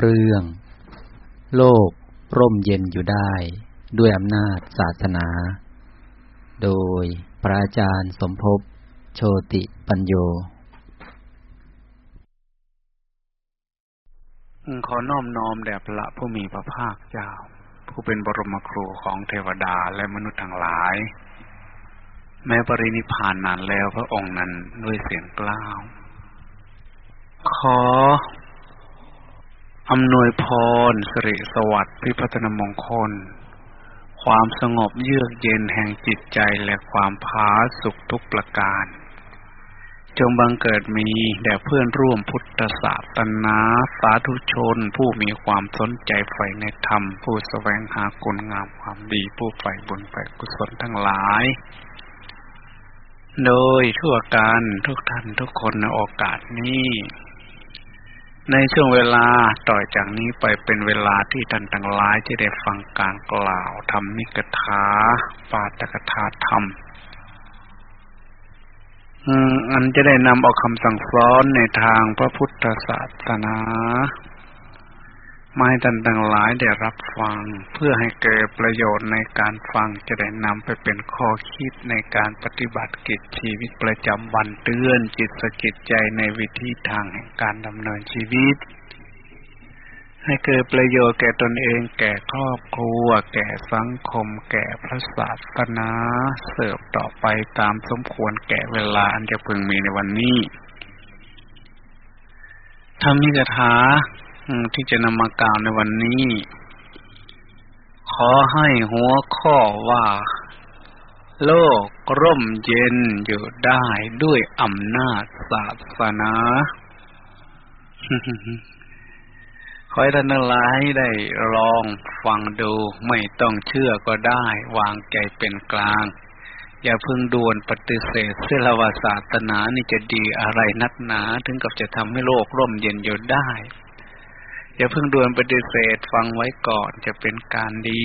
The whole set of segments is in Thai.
เรื่อง โลกร่มเย็นอยู่ได้ ด้วยอำนาจศาสนา โดยพระอาจารย์สมภพโชติปัญโย ขอน้อมน้อมแด่พระผู้มีพระภาคเจ้า ผู้เป็นบรมครูของเทวดาและมนุษย์ทั้งหลาย แม้ปรินิพานนานแล้วพระองค์นั้นด้วยเสียงกล้าว ขอ อำนวยพรสิริสวัสดิ์พิพัฒนมงคล ความสงบเยือกเย็นแห่งจิตใจและความผาสุขทุกประการ จงบังเกิดมีแด่เพื่อนร่วมพุทธศาสนาสาธุชน ผู้มีความสนใจใฝ่ในธรรม ผู้แสวงหาคุณงามความดีผู้ใฝ่บุญใฝ่กุศลทั้งหลาย โดยทั่วกันทุกท่านทุกคนในโอกาสนี้ ในช่วงเวลาต่อจากนี้ไปเป็นเวลาที่ท่านทั้งหลายจะได้ฟังการกล่าวธรรมนิกถาปาตกถาธรรมอันจะได้นำเอาคำสั่งสอนในทางพระพุทธศาสนา มาให้ท่านทั้งหลายได้รับฟัง เพื่อให้เกิดประโยชน์ในการฟังจะได้นำไปเป็นข้อคิดในการปฏิบัติกิจชีวิตประจำวันเตือนจิตสกิจใจในวิธีทางแห่งการดำเนินชีวิต ให้เกิดประโยชน์แก่ตนเอง แก่ครอบครัว แก่สังคม แก่พระศาสนา เสิร์ฟต่อไปตามสมควรแก่เวลาอันจะพึงมีในวันนี้ทำนิกถา ที่จะนำมากล่าวในวันนี้ ขอให้หัวข้อว่า โลกร่มเย็นอยู่ได้ด้วยอำนาจศาสนาขอให้ท่านทั้งหลายได้ลองฟังดูไม่ต้องเชื่อก็ได้ วางใจเป็นกลาง อย่าเพิ่งด่วนปฏิเสธเสลวาศาสนานี่จะดีอะไรนักหนา ถึงกับจะทำให้โลกร่มเย็นอยู่ได้ อย่าเพิ่งด่วนปฏิเสธฟังไว้ก่อนจะเป็นการดี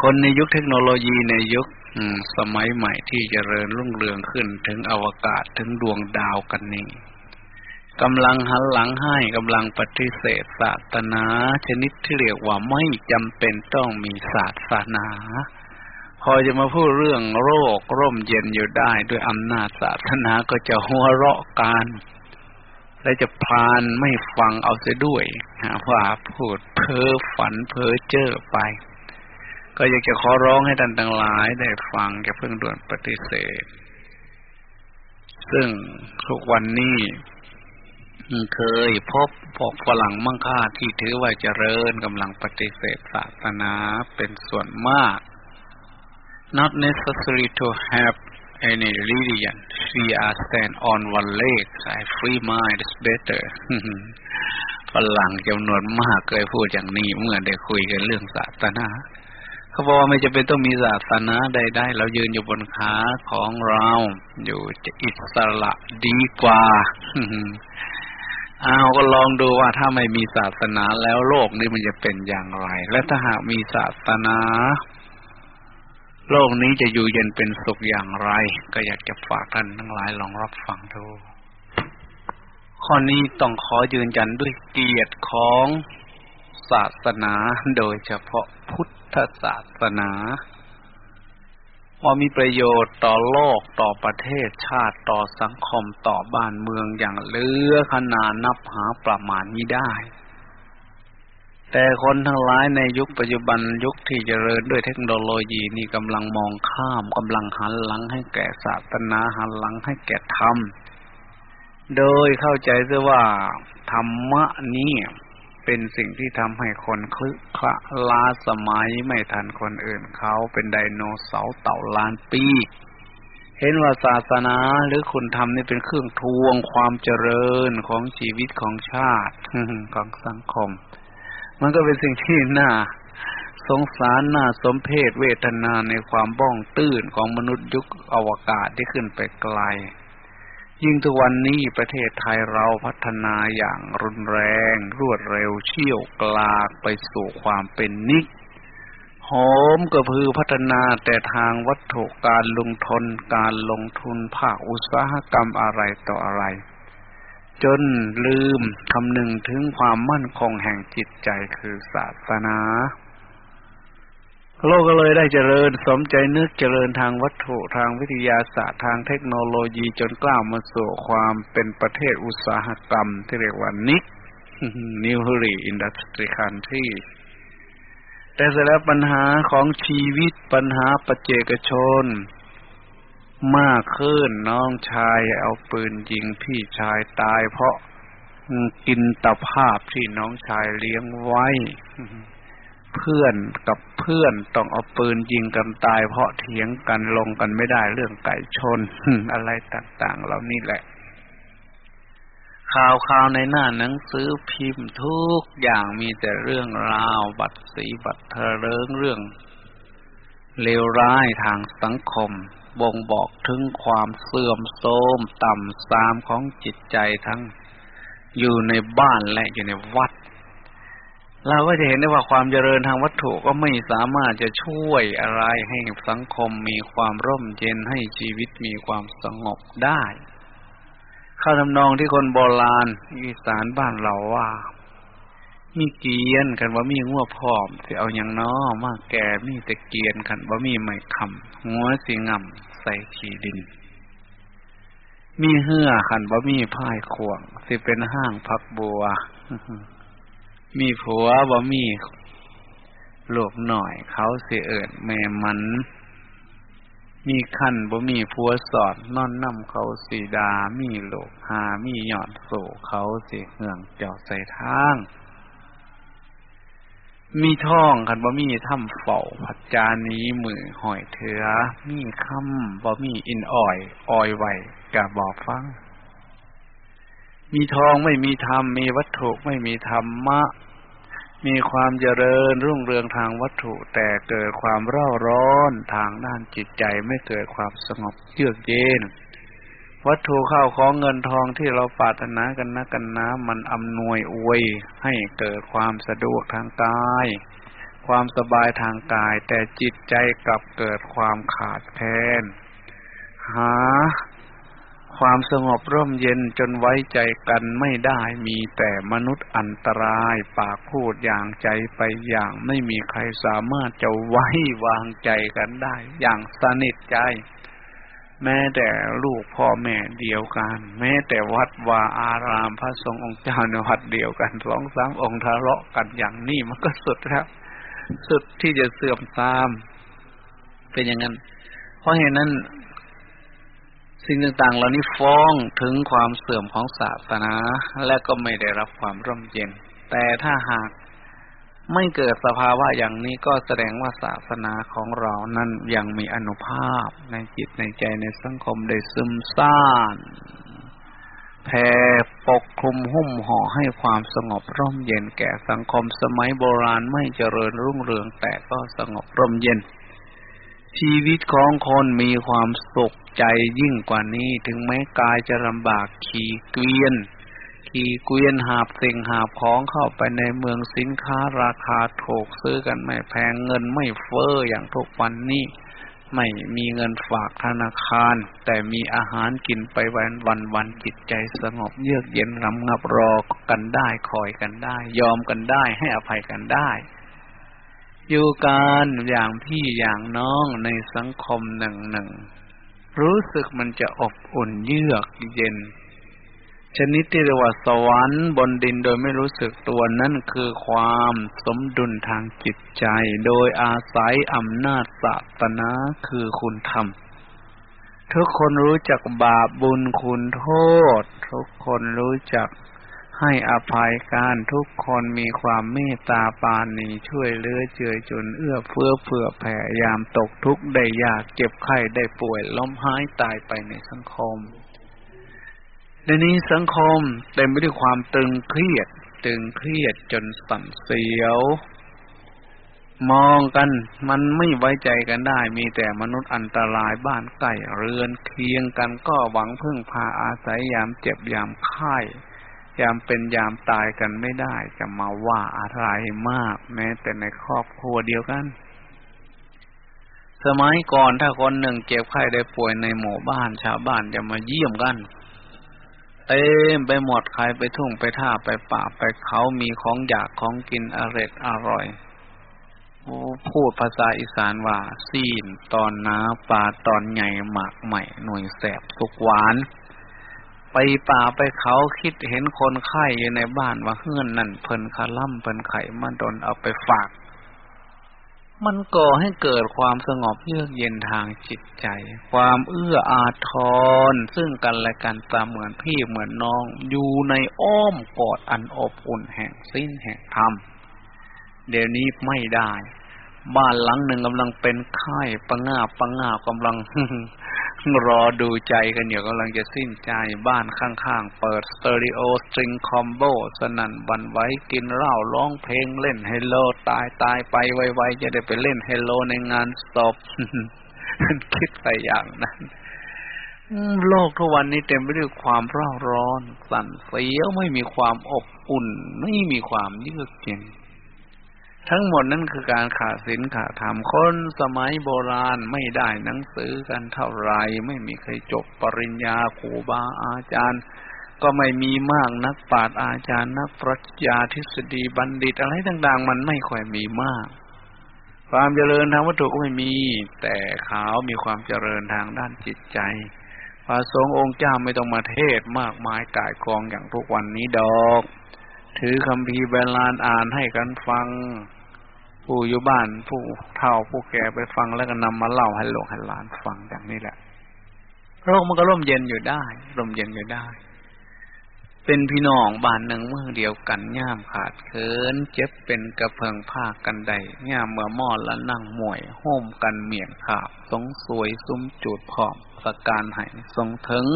คนในยุคเทคโนโลยีในยุคสมัยใหม่ที่จเจริญรุ่งเรืองขึ้นถึงอวกาศถึงดวงดาวกันนี่กำลังหันหลังให้กำลังปฏิเสธศาสนาชนิดที่เรียกว่าไม่จำเป็นต้องมีศาสนา พอจะมาพูดเรื่องโรคร่มเย็นอยู่ได้ด้วยอำนาจศาสนาก็จะหัวเราะกัน และจะพานไม่ฟังเอาเสียด้วยว่าพูดเพ้อฝันเพ้อเจ้อไป ก็อยากจะขอร้องให้ท่านทั้งหลายได้ฟังอย่าเพิ่งด่วนปฏิเสธ ซึ่งทุกวันนี้เคยพบพวกฝรั่งมั่งค่าที่ถือว่าเจริญกำลังปฏิเสธศาสนาเป็นส่วนมาก not necessary to have any religion we are stand on one leg I free mind is better ฝรั่งจำนวนมากเคยพูดอย่างนี้เมื่อได้คุยกันเรื่องศาสนาเขาบอกว่าไม่จะเป็นต้องมีศาสนาใดๆเรายืนอยู่บนขาของเรา อยู่จะอิสระดีกว่าเอาก็ลองดูว่าถ้าไม่มีศาสนาแล้วโลกนี้มันจะเป็นอย่างไร และถ้าหากมีศาสนา โลกนี้จะอยู่เย็นเป็นสุขอย่างไร ก็อยากจะฝากท่านทั้งหลายลองรับฟังดูข้อนี้ต้องขอยืนยันด้วยเกียรติของศาสนาโดยเฉพาะพุทธศาสนาว่ามีประโยชน์ต่อโลกต่อประเทศชาติต่อสังคมต่อบ้านเมืองอย่างเลือขนานับหาประมาณไม่ได้ แต่คนทั้งหลายในยุคปัจจุบันยุคที่เจริญด้วยเทคโนโลยีนี่กำลังมองข้ามกำลังหันหลังให้แก่ศาสนาหันหลังให้แก่ธรรม โดยเข้าใจซะว่าธรรมะนี้เป็นสิ่งที่ทำให้คนคลึกคละล้าสมัยไม่ทันคนอื่นเขาเป็นไดโนเสาร์เต่าล้านปี เห็นว่าศาสนาหรือคุณธรรมนี่เป็นเครื่องทวงความเจริญของชีวิตของชาติของสังคม มันก็เป็นสิ่งที่น่าสงสารน่าสมเพศเวทนาในความบ้องตื้นของมนุษย์ยุคอวกาศที่ขึ้นไปไกล ยิ่งทุกวันนี้ประเทศไทยเราพัฒนาอย่างรุนแรง รวดเร็วเชี่ยวกลากไปสู่ความเป็นนิกหอมกระพือพัฒนาแต่ทางวัตถุการลงทุนการลงทุนภาคอุตสาหกรรมอะไรต่ออะไร จนลืมคำนึงถึงความมั่นคงแห่งจิตใจคือศาสนา โลกก็เลยได้เจริญสมใจนึกเจริญทางวัตถุทางวิทยาศาสตร์ทางเทคโนโลยีจนก้าวมาสู่ความเป็นประเทศอุตสาหกรรมที่เรียกว่า NIC newly industry country แต่เสร็จแล้วปัญหาของชีวิตปัญหาปัจเจกชน มากขึ้นน้องชายเอาปืนยิงพี่ชายตาย เพราะกินตะภาพที่น้องชายเลี้ยงไว้ เพื่อนกับเพื่อนต้องเอาปืนยิงกันตาย เพราะเถียงกันลงกันไม่ได้เรื่องไก่ชนอะไรต่างๆเหล่านี้แหละ ข่าวข่าวในหน้าหนังสือพิมพ์ทุกอย่างมีแต่เรื่องราว บัตรสีบัตรเทเริงเรื่องเลวร้ายทางสังคม บ่งบอกถึงความเสื่อมโทรมต่ำทรามของจิตใจทั้งอยู่ในบ้านและอยู่ในวัด เราก็จะเห็นได้ว่าความเจริญทางวัตถุก็ไม่สามารถจะช่วยอะไรให้สังคมมีความร่มเย็นให้ชีวิตมีความสงบได้ ข้าทำนองที่คนโบราณอีสานบ้านเราว่า มีเกียนกันว่ามีงัวพร้อมสิเอาอย่างน้อมากแก่มีแต่เกียนกันว่ามีไม่คำงัวสีงำ ใส่ขีดิน มีเหื่อขันว่มีพายขวง สิเป็นห้างพักบัว มีผัวว่มีลูกหน่อยเขาเสียเอิญแม่มัน มีขั้นบ่มีผัวสอดนอนน้ำเขาสีดา มีโลกหามีหยอดโศเขาเสียเหืองเจ้าใส่ทาง มีท่องคันบ่มีถ้ำเฝ้าพัจจานี้มือหอยเถือ มีคำบ่มีอินอ่อยอ่อยไหวกะบอกฟัง มีทองไม่มีธรรม มีวัตถุไม่มีธรรมะ มีความเจริญรุ่งเรืองทางวัตถุ แต่เกิดความเร่าร้อนทางด้านจิตใจไม่เกิดความสงบเยือกเย็น วัตถุข้าวของเงินทองที่เราปรารถนากันนะกันนะมันอำนวยอวยให้เกิดความสะดวกทางกาย ความสบายทางกาย แต่จิตใจกลับเกิดความขาดแคลนหาความสงบร่มเย็นจนไว้ใจกันไม่ได้มีแต่มนุษย์อันตรายปากพูดอย่างใจไปอย่างไม่มีใครสามารถจะไว้วางใจกันได้ อย่างสนิทใจ แม้แต่ลูกพ่อแม่เดียวกัน แม้แต่วัดวาอารามพระสงฆ์องค์เจ้าในวัดเดียวกันสองสามองค์ทะเลาะกันอย่างนี้มันก็สุดแล้ว สุดที่จะเสื่อมตาม เป็นอย่างนั้น เพราะเหตุนั้น สิ่งต่างๆ เหล่านี้ฟ้องถึงความเสื่อมของศาสนา และก็ไม่ได้รับความร่มเย็น แต่ถ้าหาก ไม่เกิดสภาวะอย่างนี้ก็แสดงว่าศาสนาของเรานั้นยังมีอนุภาพในจิตในใจในสังคมได้ซึมซ่านแผ่ปกคลุมหุ้มห่อให้ความสงบร่มเย็นแก่สังคมสมัยโบราณไม่เจริญรุ่งเรืองแต่ก็สงบร่มเย็น ชีวิตของคนมีความสุขใจยิ่งกว่านี้ถึงแม้กายจะลำบากขี่เกวียน ขี่เกวียนหาบสิ่งหาบของเข้าไปในเมืองสินค้าราคาถูกซื้อกันไม่แพงเงินไม่เฟ้ออย่างทุกวันนี้ไม่มีเงินฝากธนาคาร แต่มีอาหารกินไปวันวันวันจิตใจสงบเยือกเย็นรำงับรอกันได้คอยกันได้ ยอมกันได้ให้อภัยกันได้ อยู่กันอย่างพี่อย่างน้องในสังคมหนึ่งหนึ่งรู้สึกมันจะอบอุ่นเยือกเย็น ชนิดที่เรียกว่าสวรรค์บนดินโดยไม่รู้สึกตัวนั่นคือความสมดุลทางจิตใจ โดยอาศัยอำนาจศาสนาคือคุณธรรม ทุกคนรู้จักบาปบุญคุณโทษ ทุกคนรู้จักให้อภัยการทุกคนมีความเมตตาปานีช่วยเหลือเจือจนเอื้อเฟื้อเผื่อแผ่ยามตกทุกข์ได้ยากเจ็บไข้ได้ป่วยล้มหายตายไปในสังคม ในนี้สังคมเต็มไปด้วยความตึงเครียด ตึงเครียดจนสั่นเสียว มองกันมันไม่ไว้ใจกันได้ มีแต่มนุษย์อันตรายบ้านใกล้เรือนเคียงกันก็หวังพึ่งพาอาศัยยามเจ็บยามไข้ยามเป็นยามตายกันไม่ได้ จะมาว่าอะไรมาก แม้แต่ในครอบครัวเดียวกัน สมัยก่อนถ้าคนหนึ่งเจ็บไข้ได้ป่วยในหมู่บ้านชาวบ้านจะมาเยี่ยมกัน เต็มไปหมดใครไปทุ่งไปท่าไปป่าไปเขามีของอยากของกินอร่อยอร่อยพูดภาษาอีสานว่าซีนตอนน้าปลาตอนใหญ่หมากใหม่หน่วยแสบสุกหวาน ไปป่าไปเขาคิดเห็นคนไข้อยู่ในบ้านว่าเฮือนนั่นเพิ่นคาล่ำเพิ่นไข่มันโดนเอาไปฝาก มันก่อให้เกิดความสงบเยือกเย็นทางจิตใจ ความเอื้ออาทร ซึ่งกันและกันตามเหมือนพี่เหมือนน้อง อยู่ในอ้อมกอดอันอบอุ่นแห่งศีลแห่งธรรม เดี๋ยวนี้ไม่ได้ บ้านหลังหนึ่งกำลังเป็นไข้พะงาบพะงาบกำลัง รอดูใจกันอยู่กำลังจะสิ้นใจบ้านข้างๆ เปิดสเตอริโอสตริงคอมโบสนั่นหวั่นไหวกินเหล้าร้องเพลงเล่นไฮโลตายตายไปไวๆ จะได้ไปเล่นไฮโลในงานศพคิดไปอย่างนั้นโลกทุกวันนี้เต็มไปด้วยความร้าร้อน สั่นเสียวไม่มีความอบอุ่น ไม่มีความเยือกเย็น ทั้งหมดนั้นคือการขาดศีลขาดธรรมคนสมัยโบราณไม่ได้หนังสือกันเท่าไรไม่มีใครจบปริญญาครูบาอาจารย์ ก็ไม่มีมากนักปราชญ์อาจารย์นักปรัชญาทฤษฎีบัณฑิตอะไรต่างๆ มันไม่ค่อยมีมาก ความเจริญทางวัตถุก็ไม่มี แต่เขามีความเจริญทางด้านจิตใจพระสงฆ์องค์เจ้าไม่ต้องมาเทศมากมายกายกองอย่างทุกวันนี้ดอก ถือคำพีเบลานอ่านให้กันฟัง ผู้อยู่บ้านผู้เฒ่าผู้แก่ไปฟังแล้วก็นำมาเล่าให้หลวงให้หลานฟังอย่างนี้แหละโลกมันก็ร่มเย็นอยู่ได้ร่มเย็นอยู่ได้ เป็นพี่น้องบ้านหนึ่งเมื่อเดียวกันย่ามขาดเขิน เจ็บเป็นกระเพิงผ้ากันใดย่ามเมื่อมอดละนั่งมวยโฮมกันเมียนขาบสงสวยซุ้มจูดผอมสการไห้ทรงถึง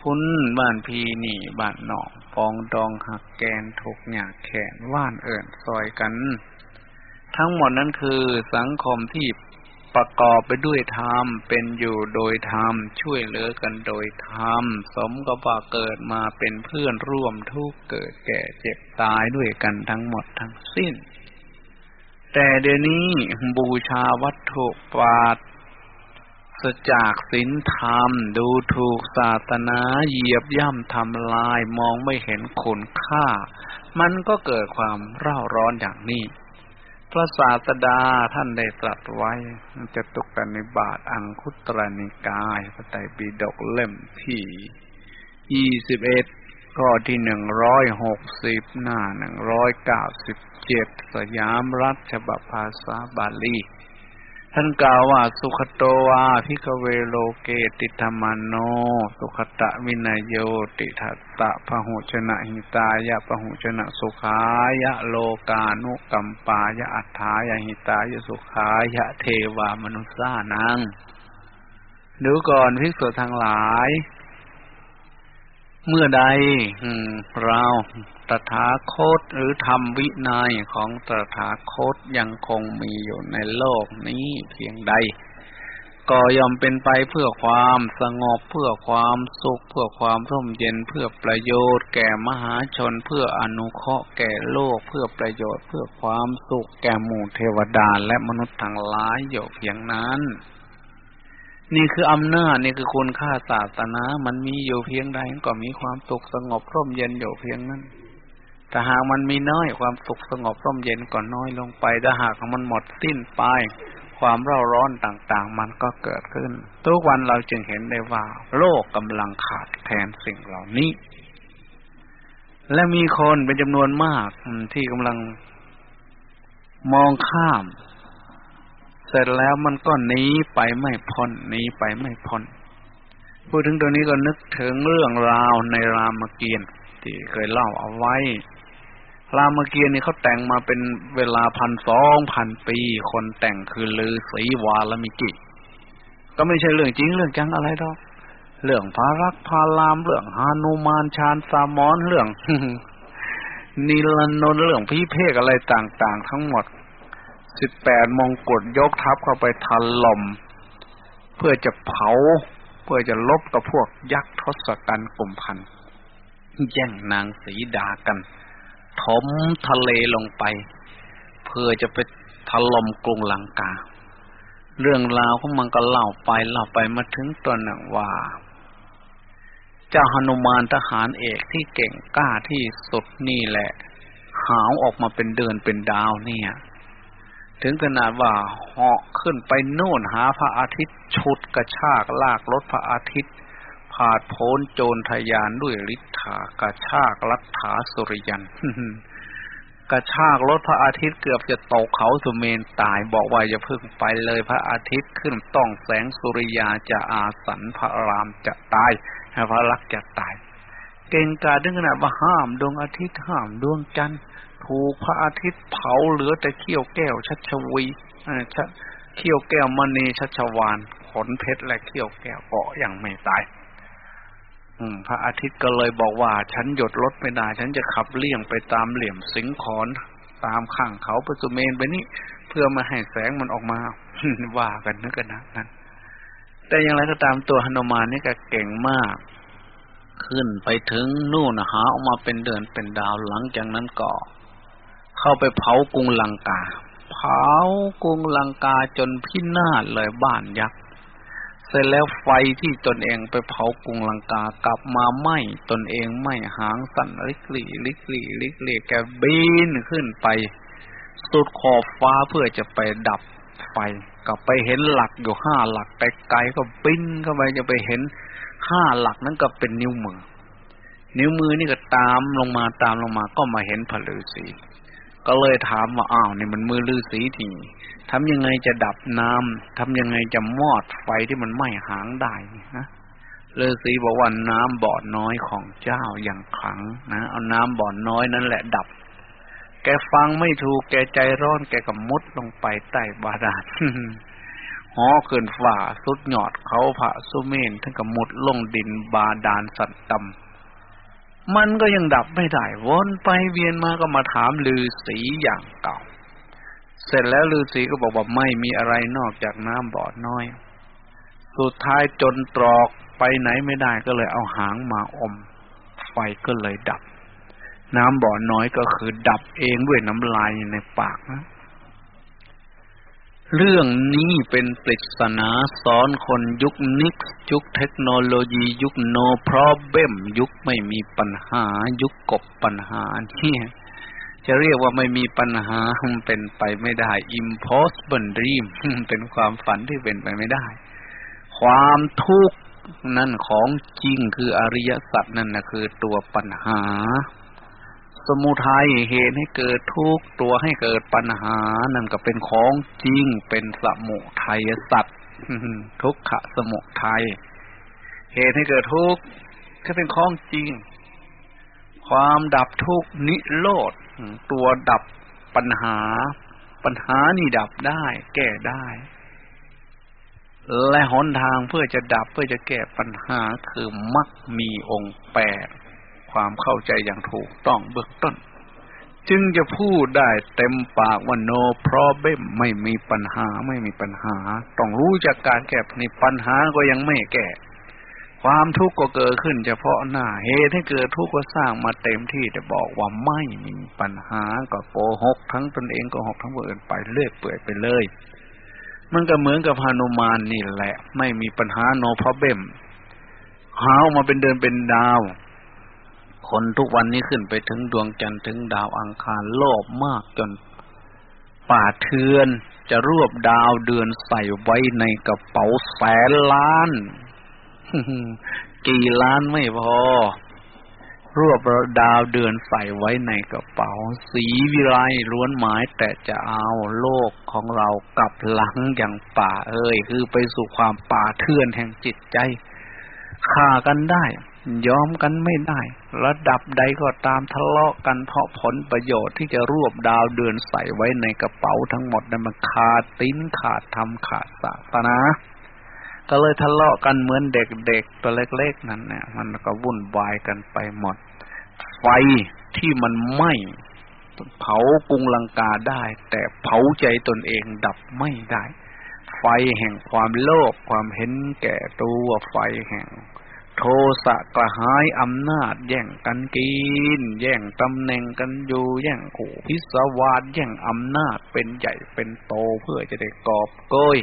พุ้นบ้านพีหนีบ้านหนองฟองดองหักแกนถูกหยาแขนว่านเอิ่นซอยกัน ทั้งหมดนั้นคือสังคมที่ประกอบไปด้วยธรรมเป็นอยู่โดยธรรมช่วยเหลือกันโดยธรรมสมกับว่าเกิดมาเป็นเพื่อนร่วมทุกเกิดแก่เจ็บตายด้วยกันทั้งหมดทั้งสิ้น แต่เดี๋ยวนี้บูชาวัตถุปาฏสจากศีลธรรมดูถูกศาสนาเหยียบย่ำทำลายมองไม่เห็นคุณค่า มันก็เกิดความเร่าร้อนอย่างนี้ พระศาสดาท่านได้ตรัสไว้จะตุกันในบาทอังคุตรนิกายพระไตรปิฎกเล่มที่ยี่สิบเอ็ดข้อที่หนึ่งร้อยหกสิบหน้าหนึ่งร้อยเก้าสิบเจ็ดสยามรัฐฉบับภาษาบาลี ท่านกล่าวว่าสุขโตวาพิกเวโลเกติธรรมโน สุขตะวินโยติทัตตะพหุชนะหิตายะพหุชนะสุขายะโลกานุกัมปายะอัฏฐายะหิตายะสุขายะเทวามนุษยานังดูก่อนภิกษุทั้งหลาย เมื่อใดเราตถาคตหรือธรรมวินัยของตถาคตยังคงมีอยู่ในโลกนี้เพียงใด ก็ยอมเป็นไปเพื่อความสงบเพื่อความสุข เพื่อความร่มเย็นเพื่อประโยชน์ แก่มหาชนเพื่ออนุเคราะห์แก่โลกเพื่อประโยชน์ เพื่อความสุข แก่หมู่เทวดาและมนุษย์ทั้งหลายอยู่เพียงนั้น นี่คืออำนาจนี่คือคุณค่าศาสนา มันมีอยู่เพียงใดก็มีความสุขสงบร่มเย็นอยู่เพียงนั้นแต่หากมันมีน้อยความสุขสงบร่มเย็นก็น้อยลงไปถ้าหากมันหมดสิ้นไป ความเร่าร้อนต่างๆ มันก็เกิดขึ้น ทุกวันเราจึงเห็นได้ว่า โลกกำลังขาดแทนสิ่งเหล่านี้ และมีคนเป็นจำนวนมากที่กำลังมองข้าม เสร็จแล้วมันก็หนีไปไม่พ้นหนีไปไม่พ้นพูดถึงตัวนี้ก็นึกถึงเรื่องราวในรามเกียรติ์ที่เคยเล่าเอาไว้ รามเกียรติ์นี่เขาแต่งมาเป็นเวลาพันสองพันปี คนแต่งคือลือศีวาลมิกิ ก็ไม่ใช่เรื่องจริงเรื่องจังอะไรดอกเรื่องพารักพารามเรื่องฮานุมานชาญสามอนเรื่องนิลนนเรื่องพิเพกอะไรต่าง ๆ ทั้งหมด สิบแปดมงกุฎยกทัพเข้าไปทันลม เพื่อจะเผา เพื่อจะลบกับพวกยักษ์ทศกัณฐ์กลุ่มพันแย่งนางสีดากัน ถมทะเลลงไป เพื่อจะไปถล่มกรุงลังกา เรื่องราวของมันก็เล่าไปเล่าไปมาถึงตอนหนึ่งว่า เจ้าหนุมานทหารเอกที่เก่งกล้าที่สุดนี่แหละ หาวออกมาเป็นเดือนเป็นดาวเนี่ย ถึงขนาดว่าเหาะขึ้นไปโน่นหาพระอาทิตย์ชุดกระชากลากรถพระอาทิตย์ผาดโพนโจรทยานด้วยฤทธากระชากลัทธาสุริยันกระชากรถพระอาทิตย์เกือบจะตกเขาสุเมนตายบอกว่าอย่าพึ่งไปเลยพระอาทิตย์ขึ้นต้องแสงสุริยาจะอาสันพระรามจะตายพระลักษ์จะตาย เก่งกาจถึงขนาดว่าห้ามดวงอาทิตย์ห้ามดวงจันทร์ ถูกพระอาทิตย์เผาเหลือแต่เขี้ยวแก้วชัชวีเขี้ยวแก้วมณีชัชวานขนเพชรและเขี้ยวแก้วเก็ยังไม่ตายพระอาทิตย์ก็เลยบอกว่า ฉันหยดรถไม่ได้ ฉันจะขับเลี่ยงไปตามเหลี่ยมสิงขอนตามข้างเขาปสุเมนไปนี่เพื่อมาให้แสงมันออกมาว่ากันนึกกันนะนั้นแต่อย่างไรก็ตามตัวฮนุมานนี่ก็เก่งมาก ขึ้นไปถึงนู่นหาออกมาเป็นเดือนเป็นดาวหลังจากนั้นก็ เข้าไปเผากรุงลังกา เผากรุงลังกาจนพินาศเลยบ้านยักษ์เสร็จแล้วไฟที่ตนเองไปเผากรุงลังกากลับมาไหม้ตนเองไหม้หางสั่นลิกลี่ลิกลี่ลิกลี่แกบินขึ้นไป สุดขอบฟ้าเพื่อจะไปดับไฟกลับไปเห็นหลักอยู่ห้าหลักไกลๆก็บินเข้าไปจะไปเห็นห้าหลักนั้นก็เป็นนิ้วมือ นิ้วมือนี่ก็ตามลงมาตามลงมาก็มาเห็นผลือสี ก็เลยถามว่าอ้าวนี่มันมือลือสีทีทำยังไงจะดับน้ำทำยังไงจะมอดไฟที่มันไหม้หางได้นะฤาษีบอกว่าน้ำบ่อน้อยของเจ้าอย่างขลังนะเอาน้ำบ่อน้อยนั่นแหละดับ แกฟังไม่ถูกแกใจร้อนแกก็มุดลงไปใต้บาดาลหอเกินฝ่าสุดหยอดเขาพระสุเมนทั้งกับมุดลงดินบาดาลสัตตำ มันก็ยังดับไม่ได้ วนไปเวียนมาก็มาถามลือสีอย่างเก่า เสร็จแล้วฤาษีก็บอกว่าไม่มีอะไรนอกจากน้ำบ่อน้อย สุดท้ายจนตรอกไปไหนไม่ได้ก็เลยเอาหางมาอม ไฟก็เลยดับ น้ำบ่อน้อยก็คือดับเองด้วยน้ำลายในปากนะ เรื่องนี้เป็นปริศนาสอนคนยุคนิกยุคเทคโนโลยียุคโนพรอเบมยุคไม่มีปัญหา ยุคกบปัญหาเนี่ยจะเรียกว่าไม่มีปัญหาเป็นไปไม่ได้ impossible dream เป็นความฝันที่เป็นไปไม่ได้ ความทุกข์นั่นของจริงคืออริยสัจนั่นนะคือตัวปัญหา สมุทัยเหตุให้เกิดทุกตัวให้เกิดปัญหานั่นก็เป็นของจริงเป็นสมุทัยสัจทุกขะสมุทัยเหตุให้เกิดทุกข์ก็เป็นของจริง ความดับทุกข์นิโรธตัวดับปัญหา ปัญหานี่ดับได้ แก้ได้ และหนทางเพื่อจะดับเพื่อจะแก้ปัญหาคือมักมีองค์แปด ความเข้าใจอย่างถูกต้องเบื้องต้น จึงจะพูดได้เต็มปากว่า no problem ไม่มีปัญหาไม่มีปัญหา ต้องรู้จากการแก้ปัญหาก็ยังไม่แก้ความทุกข์ก็เกิดขึ้นเฉพาะหน้าเหตุให้เกิดทุกข์ก็สร้างมาเต็มที่จะบอกว่าไม่มีปัญหาก็โกหก ทั้งตนเองก็หกทั้งผู้อื่นไปเรื่อยเปื่อยไปเลย มันก็เหมือนกับพานุมานนี่แหละ ไม่มีปัญหาโนพเบมหาวมาเป็นเดินเป็นดาว คนทุกวันนี้ขึ้นไปถึงดวงจันทร์ถึงดาวอังคารโลภมากจน ป่าเทือนจะรวบดาวเดือนใส่ไว้ในกระเป๋าแสนล้าน กี่ล้านไม่พอ รวบดาวเดือนใส่ไว้ในกระเป๋า สีวิไลล้วนหมายแต่จะเอาโลกของเรากลับหลังอย่างป่าเอ้ยคือไปสู่ความป่าเทือนแห่งจิตใจฆ่ากันได้ ยอมกันไม่ได้ ระดับใดก็ตามทะเลาะกันเพราะผลประโยชน์ที่จะรวบดาวเดือนใส่ไว้ในกระเป๋าทั้งหมดนั้นมันขาดติ้นขาดทำขาดศาสนาก็เลยทะเลาะกันเหมือนเด็กๆตัวเล็กๆนั่นเนี่ยมันก็วุ่นวายกันไปหมด ไฟที่มันไหม้เผากรุงลังกาได้ แต่เผาใจตนเองดับไม่ได้ ไฟแห่งความโลภความเห็นแก่ตัวไฟแห่ง โทสะกระหายอำนาจ แย่งกันกิน แย่งตำแหน่งกันอยู่ แย่งขู่พิศวาสแย่งอำนาจเป็นใหญ่เป็นโตเพื่อจะได้กอบโกย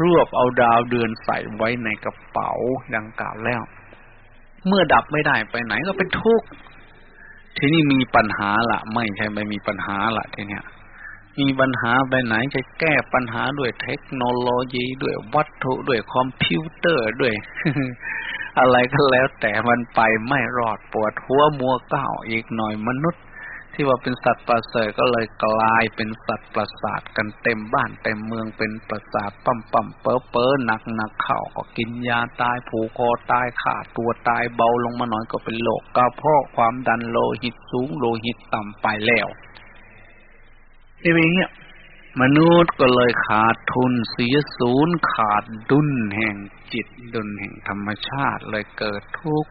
รวบเอาดาวเดือนใส่ไว้ในกระเป๋าดังกล่าวแล้ว เมื่อดับไม่ได้ไปไหนก็เป็นทุกข์ทีนี้มีปัญหาละไม่ใช่ไม่มีปัญหาละทีเนี้ยมีปัญหาไปไหนจะแก้ปัญหาด้วยเทคโนโลยีด้วยวัตถุด้วยคอมพิวเตอร์ด้วย อะไรก็แล้ว แต่มันไปไม่รอดปวดหัวมัวเก้าอีกหน่อยมนุษย์ ที่ว่าเป็นสัตว์ประเสริฐก็เลยกลายเป็นสัตว์ประสาทกันเต็มบ้านเต็มเมืองเป็นประสาทปั๊มปั๊มเป๋อเป๋อหนักหนักเข่าก็กินยาตายผูกคอตายขาดตัวตายเบาลงมาหน่อยก็เป็นโรคกระเพาะความดันโลหิตสูงโลหิตต่ำไปแล้วที่เป็นเงี้ย มนุษย์ก็เลยขาดทุนเสียศูนย์ขาดดุลแห่งจิตดุลแห่งธรรมชาติเลยเกิดทุกข์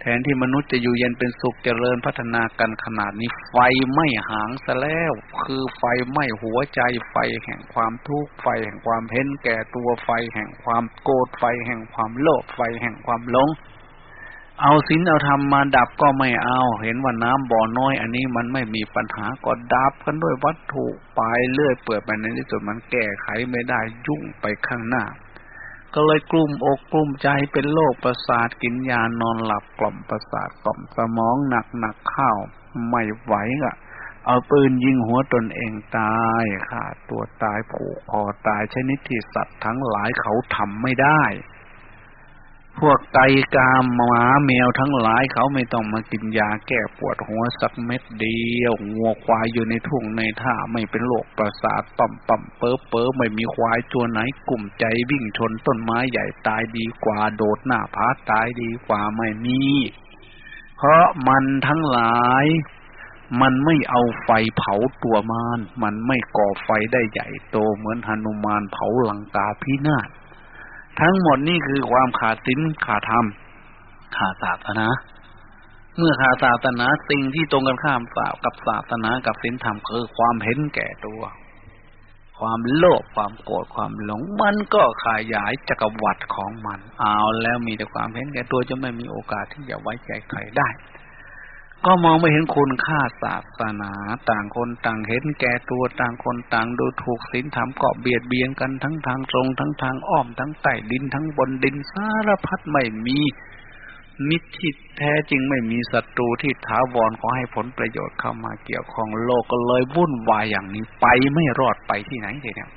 แทนที่มนุษย์จะอยู่เย็นเป็นสุขเจริญพัฒนากันขนาดนี้ไฟไม่หางซะแล้ว คือไฟไหม้หัวใจไฟแห่งความทุกข์ไฟแห่งความเห็นแก่ตัวไฟแห่งความโกรธไฟแห่งความโลภไฟแห่งความหลง เอาศีลเอาธรรมมาดับก็ไม่เอา เห็นว่าน้ำบ่อน้อย อันนี้มันไม่มีปัญหาก็ดับกันด้วยวัตถุไปเรื่อยเปิดไปในที่สุดมันแก้ไขไม่ได้ยุ่งไปข้างหน้า ก็เลยกลุ่มอกกลุ่มใจเป็นโรคประสาทกินยานอนหลับกล่อมประสาทกล่อมสมองหนักหนักข้าวไม่ไหวอะเอาปืนยิงหัวตนเองตายขาดตัวตายผูกคอตายชนิดที่สัตว์ทั้งหลายเขาทำไม่ได้ พวกไก่กามหมาแมวทั้งหลายเขาไม่ต้องมากินยาแก้ปวดหัวสักเม็ดเดียวงัวควายอยู่ในทุ่งในท่าไม่เป็นโรคประสาทต่อมต่อมเป๊อเป๊อไม่มีควายตัวไหนกลุ่มใจวิ่งชนต้นไม้ใหญ่ตายดีกว่าโดดหน้าผาตายดีกว่าไม่มีเพราะมันทั้งหลายมันไม่เอาไฟเผาตัวมาน มันไม่ก่อไฟได้ใหญ่โตเหมือนหนุมานเผาลังกาพินาศ ทั้งหมดนี่คือความขาดศีลขาดธรรมขาดศาสนา เมื่อขาดศาสนาสิ่งที่ตรงกันข้ามกับศาสนากับศีลธรรมคือความเห็นแก่ตัว ความโลภความโกรธความหลงมันก็ขยายจักรวรรดิของมัน เอาแล้วมีแต่ความเห็นแก่ตัวจะไม่มีโอกาสที่จะไว้ใจใครได้ ก็มองไม่เห็นคุณค่าศาสนา ต่างคนต่างเห็นแก่ตัวต่างคนต่างดูถูกศีลธรรมก็เบียดเบียนกันทั้งทางตรงทั้งทางอ้อมทั้งใต้ดินทั้งบนดินสารพัดไม่มี มิตรที่แท้จริงไม่มีศัตรูที่ถาวรขอให้ผลประโยชน์เข้ามาเกี่ยวข้องโลกก็เลยวุ่นวายอย่างนี้ไปไม่รอดไปที่ไหนเลยเนี่ย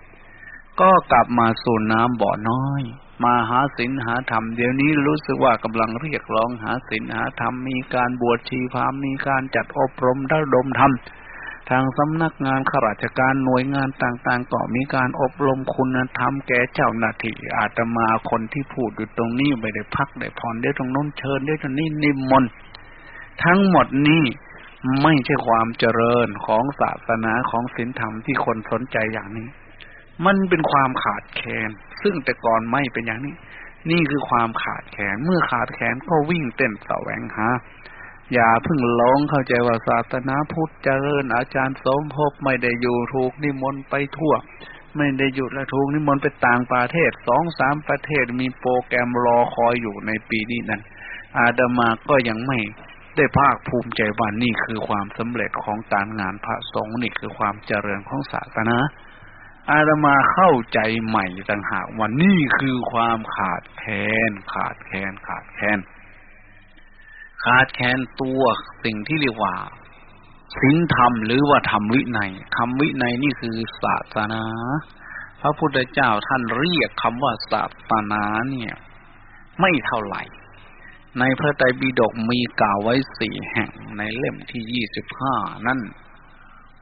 ก็กลับมาสู่น้ำบ่อน้อย มาหาศีลหาธรรมเดี๋ยวนี้รู้สึกว่ากำลังเรียกร้องหาศีลหาธรรมมีการบวชชีพามมีการจัดอบรมระดมธรรมทางสำนักงานข้าราชการหน่วยงานต่างๆก็มีการอบรมคุณธรรมแก่เจ้าหน้าที่อาตมาคนที่พูดอยู่ตรงนี้ไม่ได้พักได้ผ่อนได้ตรงนู้นเชิญได้ตรงนี้นิมนต์ทั้งหมดนี้ไม่ใช่ความเจริญของศาสนาของศีลธรรมที่คนสนใจอย่างนี้ มันเป็นความขาดแคลน ซึ่งแต่ก่อนไม่เป็นอย่างนี้ นี่คือความขาดแขน เมื่อขาดแขนก็วิ่งเต้นแสวงหาอย่าเพิ่งหลงเข้าใจว่าศาสนาพุทธเจริญ อาจารย์สมภพไม่ได้อยู่ถูกนิมนต์ไปทั่ว ไม่ได้หยุดและถูกนิมนต์ไปต่างประเทศสองสามประเทศมีโปรแกรมรอคอยอยู่ในปีนี้นั้น อาดามาก็ยังไม่ได้ภาคภูมิใจว่านี่คือความสำเร็จของการงานพระสงฆ์นี่คือความเจริญของศาสนา อาตมาเข้าใจใหม่ต่างหากว่านี่คือความขาดแคลนขาดแคลนขาดแคลนขาดแคลนตัวสิ่งที่เรียกว่าสิ่งธรรมหรือว่าธรรมวินัยธรรมวินัยนี่คือศาสนา พระพุทธเจ้าท่านเรียกคำว่าศาสนาเนี่ย ไม่เท่าไหร่ ในพระไตรปิฎกมีกล่าวไว้สี่แห่งในเล่มที่ยี่สิบห้านั่น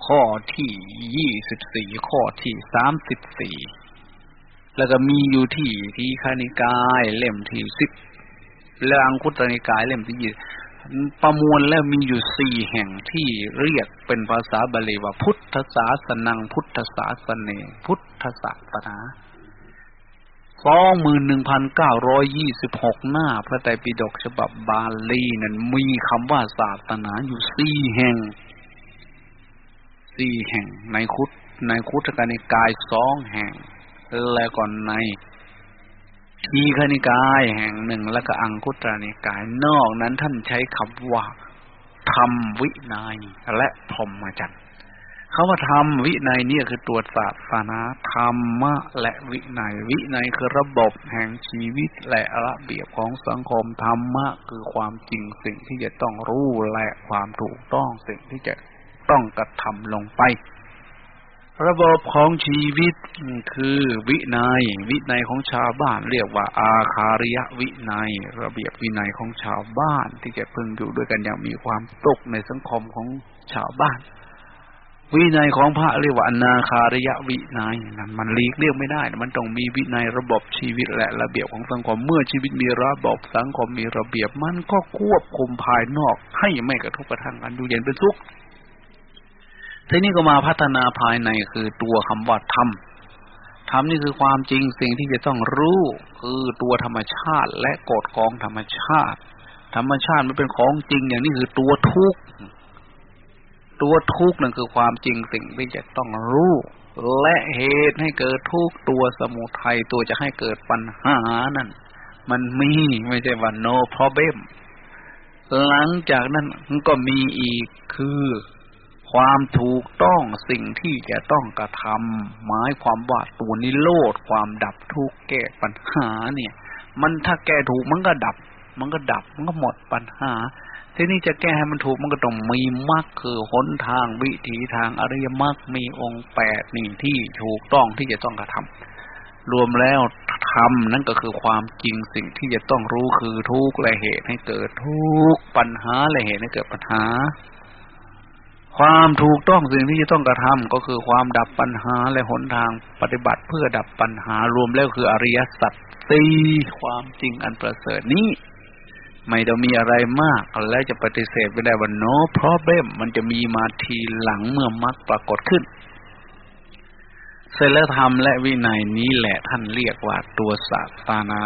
ข้อที่ยี่สิบสี่ข้อที่สามสิบสี่แล้วก็มีอยู่ที่ที่คานิกายเล่มที่สิบและอังคุตนิกายเล่มที่ยี่ประมวลแล้วมีอยู่สี่แห่งที่เรียกเป็นภาษาบาลีว่าพุทธศาสนังพุทธศาสเนพุทธศาสนาสองหมื่นหนึ่งพันเก้าร้อยยี่สิบหกหน้า พระไตรปิฎกฉบับบาลีนั้นมีคำว่าศาสนาอยู่สี่แห่ง สี่แห่งในคุตในคุตกนิกายสองแห่ง แล้วก่อนในทีคณิกายแห่งหนึ่ง แล้วก็อังคุตรนิกายนอกนั้นท่านใช้คำว่าธรรมวินัยและพรหมจรรย์เขาว่าธรรมวินัยนี่คือตัวศาสนาธรรมะและวินัย วินัยคือระบบแห่งชีวิตและระเบียบของสังคมธรรมะคือความจริงสิ่งที่จะต้องรู้และความถูกต้องสิ่งที่จะ ต้องกระทำลงไป ระบบของชีวิตคือวินัย วินัยของชาวบ้านเรียกว่าอาคาริยวินัย ระเบียบวินัยของชาวบ้านที่จะพึงอยู่ด้วยกันอย่างมีความตกในสังคมของชาวบ้าน วินัยของพระเรียกว่าอนาคาริยวินัยนะมันลีกเลี่ยงไม่ได้ มันต้องมีวินัยระบบชีวิตและระเบียบของสังคมเมื่อชีวิตมีระบบสังคมมีระเบียบมันก็ควบคุมภายนอกให้ไม่กระทบกระทั่งกันอยู่เย็นเป็นสุข ทีนี้ก็มาพัฒนาภายในคือตัวคำว่าธรรมธรรมนี่คือความจริงสิ่งที่จะต้องรู้คือตัวธรรมชาติและกฎของธรรมชาติ ธรรมชาติมันเป็นของจริงอย่างนี้คือตัวทุกข์ตัวทุกข์นั่นคือความจริงสิ่งที่จะต้องรู้ และเหตุให้เกิดทุกข์ตัวสมุทัยตัวจะให้เกิดปัญหานั่นมันมีไม่ใช่ว่า no problem หลังจากนั้นมันก็มีอีกคือ ความถูกต้องสิ่งที่จะต้องกระทำหมายความว่าตัวนิโรธความดับทุกข์แก้ปัญหาเนี่ย มันถ้าแก้ถูกมันก็ดับ มันก็ดับมันก็หมดปัญหา ทีนี้จะแก้ให้มันถูกมันก็ต้องมีมรรคคือหนทางวิถีทางอริยมรรคมีองค์แปดนี่ที่ถูกต้องที่จะต้องกระทำรวมแล้วทำนั่นก็คือความจริงสิ่งที่จะต้องรู้คือทุกข์และเหตุให้เกิดทุกข์ปัญหาและเหตุให้เกิดปัญหา ความถูกต้องสิ่งที่จะต้องกระทำก็คือความดับปัญหาและหนทางปฏิบัติเพื่อดับปัญหารวมแล้วคืออริยสัจสี่ความจริงอันประเสริฐนี้ ไม่ต้องมีอะไรมาก แล้วจะปฏิเสธไม่ได้ว่า no problem มันจะมีมาทีหลังเมื่อมรรคปรากฏขึ้นศีลธรรมและวินัยนี้แหละท่านเรียกว่าตัวศาสนา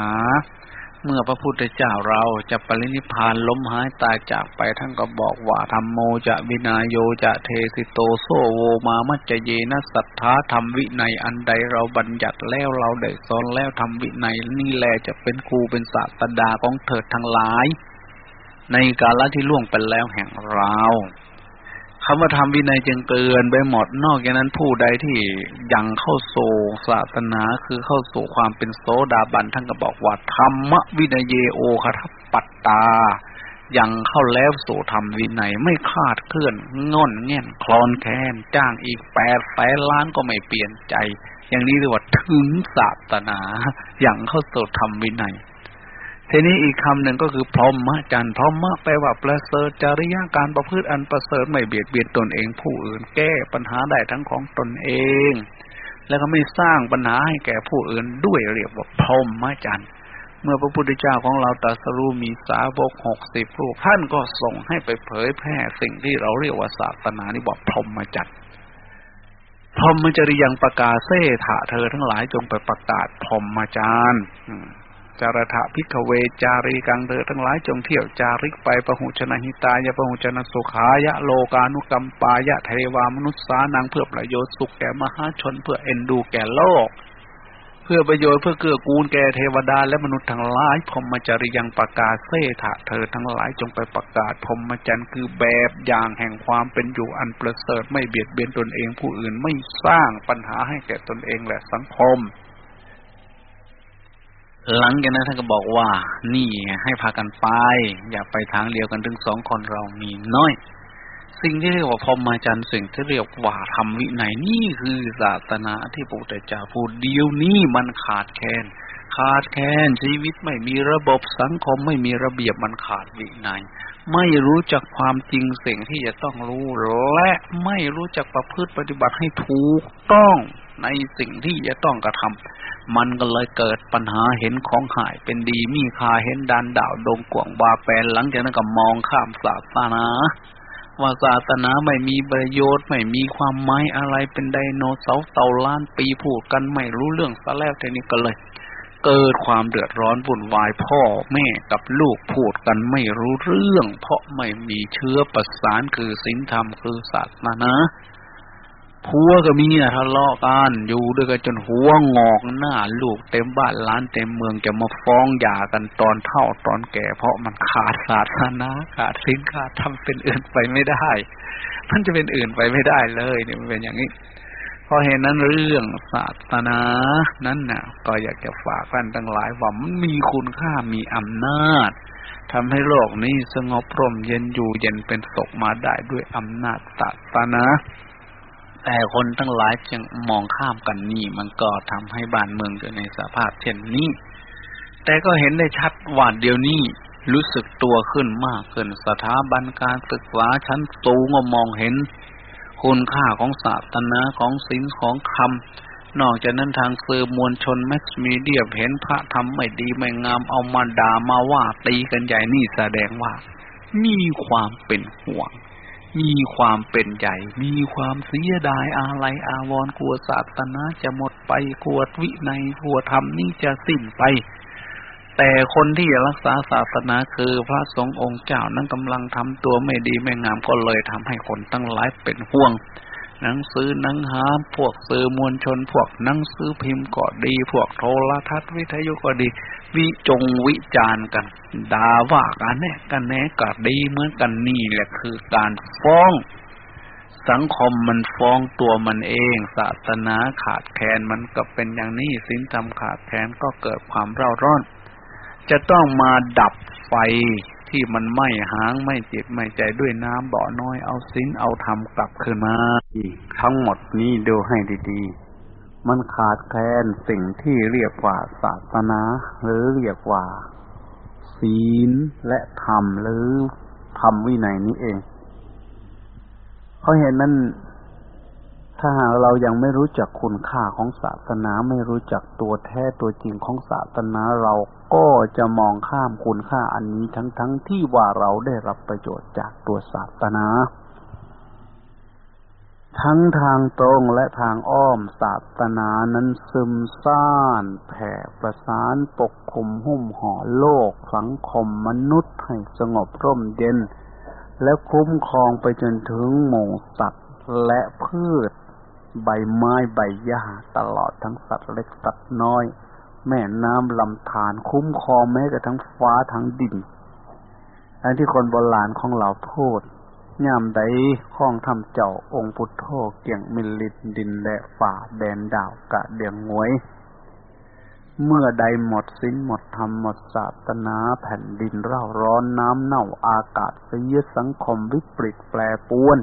เมื่อพระพุทธเจ้าเราจะปรินิพานล้มหายตายจากไปท่านก็บอกว่าธรรมโมจะวินาโยจะเทสิโตโซโวมามัจเยนะสัทธาธรรมวินัยอันใดเราบัญญัติแล้วเราได้สอนแล้วธรรมวินัยนี่แหละจะเป็นครูเป็นศาสดาของเถิดทั้งหลาย ในกาลที่ล่วงไปแล้วแห่งเรา คำว่าทำวินัยจึงเกินไปหมดนอกจากนั้นผู้ใดที่ยังเข้าสู่ศาสนาคือเข้าสู่ความเป็นโสดาบันท่านก็บอกว่าธรรมวินัยเยโอคทัปัตตา ยังเข้าแล้วสู่ธรรมวินัยไม่คาดเคลื่อนง่อนเงี้ยนคลอนแค้นจ้างอีกแปดแสนล้านก็ไม่เปลี่ยนใจ อย่างนี้เรียกว่าถึงศาสนาอย่างเข้าสู่ธรรมวินัย ทีนี้อีกคำหนึ่งก็คือพรหมจันทร์พรหมแปลว่าประเสริฐจริยาการประพฤติอันประเสริฐไม่เบียดเบียนตนเองผู้อื่นแก้ปัญหาได้ทั้งของตนเอง แล้วก็ไม่สร้างปัญหาให้แก่ผู้อื่นด้วยเรียกว่าพรหมจันทร์เมื่อพระพุทธเจ้าของเราตรัสรู้มีสาวกหกสิบรูปท่านก็ส่งให้ไปเผยแพร่สิ่งที่เราเรียกว่าศาสนานี่บอกพรหมจันทร์พรหมจริยังประกาศเสถะเธอทั้งหลายจงไปประกาศพรหมจารย์ จารถะพิกเวจารีกังเธอทั้งหลายจงเที่ยวจาริกไปประหุชนะหิตายะประหุชนะสุขายะโลกานุกรรมปายะเทวามนุษสานังเพื่อประโยชน์สุขแก่มหาชนเพื่อเอ็นดูแก่โลก เพื่อประโยชน์เพื่อเกื้อกูลแก่เทวดาและมนุษย์ทั้งหลายพรหมจริยังประกาศเสถะเธอทั้งหลายจงไปประกาศพรหมจรรย์คือแบบอย่างแห่งความเป็นอยู่อันประเสริฐไม่เบียดเบียนตนเองผู้อื่นไม่สร้างปัญหาให้แก่ตนเองและสังคม หลังจากนั้นท่านก็บอกว่า นี่ให้พากันไป อย่าไปทางเดียวกันถึงสองคนเรามีน้อย สิ่งที่เรียกว่าพรหมจรรย์สิ่งที่เรียกว่าธรรมวินัยนี่คือศาสนาที่พระพุทธเจ้าพูดเดียวนี้มันขาดแคลนขาดแคลนชีวิตไม่มีระบบสังคมไม่มีระเบียบมันขาดวินัยไม่รู้จักความจริงสิ่งที่จะต้องรู้และไม่รู้จักประพฤติปฏิบัติให้ถูกต้อง ในสิ่งที่จะต้องกระทำมันก็เลยเกิดปัญหาเห็นของหายเป็นดีมีคาเห็นดันดาวดงกวงบาแปลหลังจากนั้นก็มองข้ามศาสนาว่าศาสนาไม่มีประโยชน์ไม่มีความหมายอะไรเป็นไดโนเสาร์เต่าล้านปีพูดกันไม่รู้เรื่องซะแล้วทีนี้ก็เลย เกิดความเดือดร้อนวุ่นวายพ่อแม่กับลูกพูดกันไม่รู้เรื่อง เพราะไม่มีเชื้อประสานคือศีลธรรมคือศาสนา ผัวกับเมียทะเลาะกันอยู่ด้วยกันจนหัวงอกหน้าลูกเต็มบ้านล้านเต็มเมืองจะมาฟ้องหย่ากันตอนเท่าตอนแก่ เพราะมันขาดศาสนาขาดสิ่งขาดทำเป็นอื่นไปไม่ได้ มันจะเป็นอื่นไปไม่ได้เลยเนี่ยมันเป็นอย่างนี้เพราะเหตุนั้นเรื่องศาสนานั้นน่ะ ก็อยากจะฝากกันทั้งหลายว่ามันมีคุณค่ามีอำนาจทำให้โลกนี้สงบร่มเย็นอยู่เย็นเป็นสุขมาได้ด้วยอำนาจศาสนา แต่คนทั้งหลายจึงมองข้ามกันนี่ มันก็ทำให้บ้านเมืองอยู่ในสภาพเช่นนี้ แต่ก็เห็นได้ชัดว่าเดี๋ยวนี้รู้สึกตัวขึ้นมากขึ้นสถาบันการศึกษาชั้นสูงก็มองเห็น คุณค่าของศาสนาของศีลของคำนอกจากนั้นทางสื่อมวลชนแมสมีเดียเห็นพระทำไม่ดีไม่งามเอามาด่ามาว่าตีกันใหญ่นี่แสดงว่า มีความเป็นห่วง มีความเป็นใหญ่ มีความเสียดายอะไรอาวรกลัวศาสนาจะหมดไปกลัววิในกลัวธรรมนี่จะสิ้นไป แต่คนที่รักษาศาสนาคือพระสงฆ์องค์เจ้านั้นกำลังทำตัวไม่ดีไม่งามก็เลยทำให้คนตั้งหลายเป็นห่วง หนังสือหนังหาพวกสื่อมวลชน พวกหนังสือพิมพ์ก็ดี พวกโทรทัศน์วิทยุก็ดี วิจงวิจาร์กันด่าว่ากันแน่กันแน่ก็ดีเหมือนกันนี่แหละคือการฟ้อง สังคมมันฟ้องตัวมันเอง ศาสนาขาดแคลนมันก็เป็นอย่างนี้สินธรรมขาดแคลนก็เกิดความเร่าร้อน จะต้องมาดับไฟที่มันไม่หางไม่จิตไม่ใจด้วยน้ำบ่อน้อยเอาสินเอาธรรมกลับคืนมาทั้งหมดนี้ดูให้ดีๆ มันขาดแคลนสิ่งที่เรียกว่าศาสนา หรือเรียกว่า ศีลและธรรมหรือธรรมวินัยนี้เอง เพราะเหตุนั้น ถ้าหากเรายังไม่รู้จักคุณค่าของศาสนาไม่รู้จักตัวแท้ตัวจริงของศาสนาเราก็จะมองข้ามคุณค่าอันนี้ทั้งๆทที่ว่าเราได้รับประโยชน์จากตัวศาสนา ทั้งทางตรงและทางอ้อมศาสนานั้นซึมซ่าน แผ่ประสานปกคลุมหุ้มห่อโลก สังคมมนุษย์ให้สงบร่มเย็น และคุ้มครองไปจนถึงหมู่สัตว์และพืช ใบไม้ใบหญ้าตลอดทั้งสัตว์เล็กสัตว์น้อย แม่น้ำลำธารคุ้มครองแม้กระทั่งฟ้าทั้งดินอันที่คนโบราณของเราพูด ยามใดข้องทำเจ้าองค์พุทโธเกี่ยงมิลลิดดินและฝ่าแดนดาวกะเดียงงวย เมื่อใดหมดสิ้นหมดธรรมหมดศาสนาแผ่นดินเร่าร้อนน้ำเน่าอากาศเสียสังคมวิปริตแปรปวน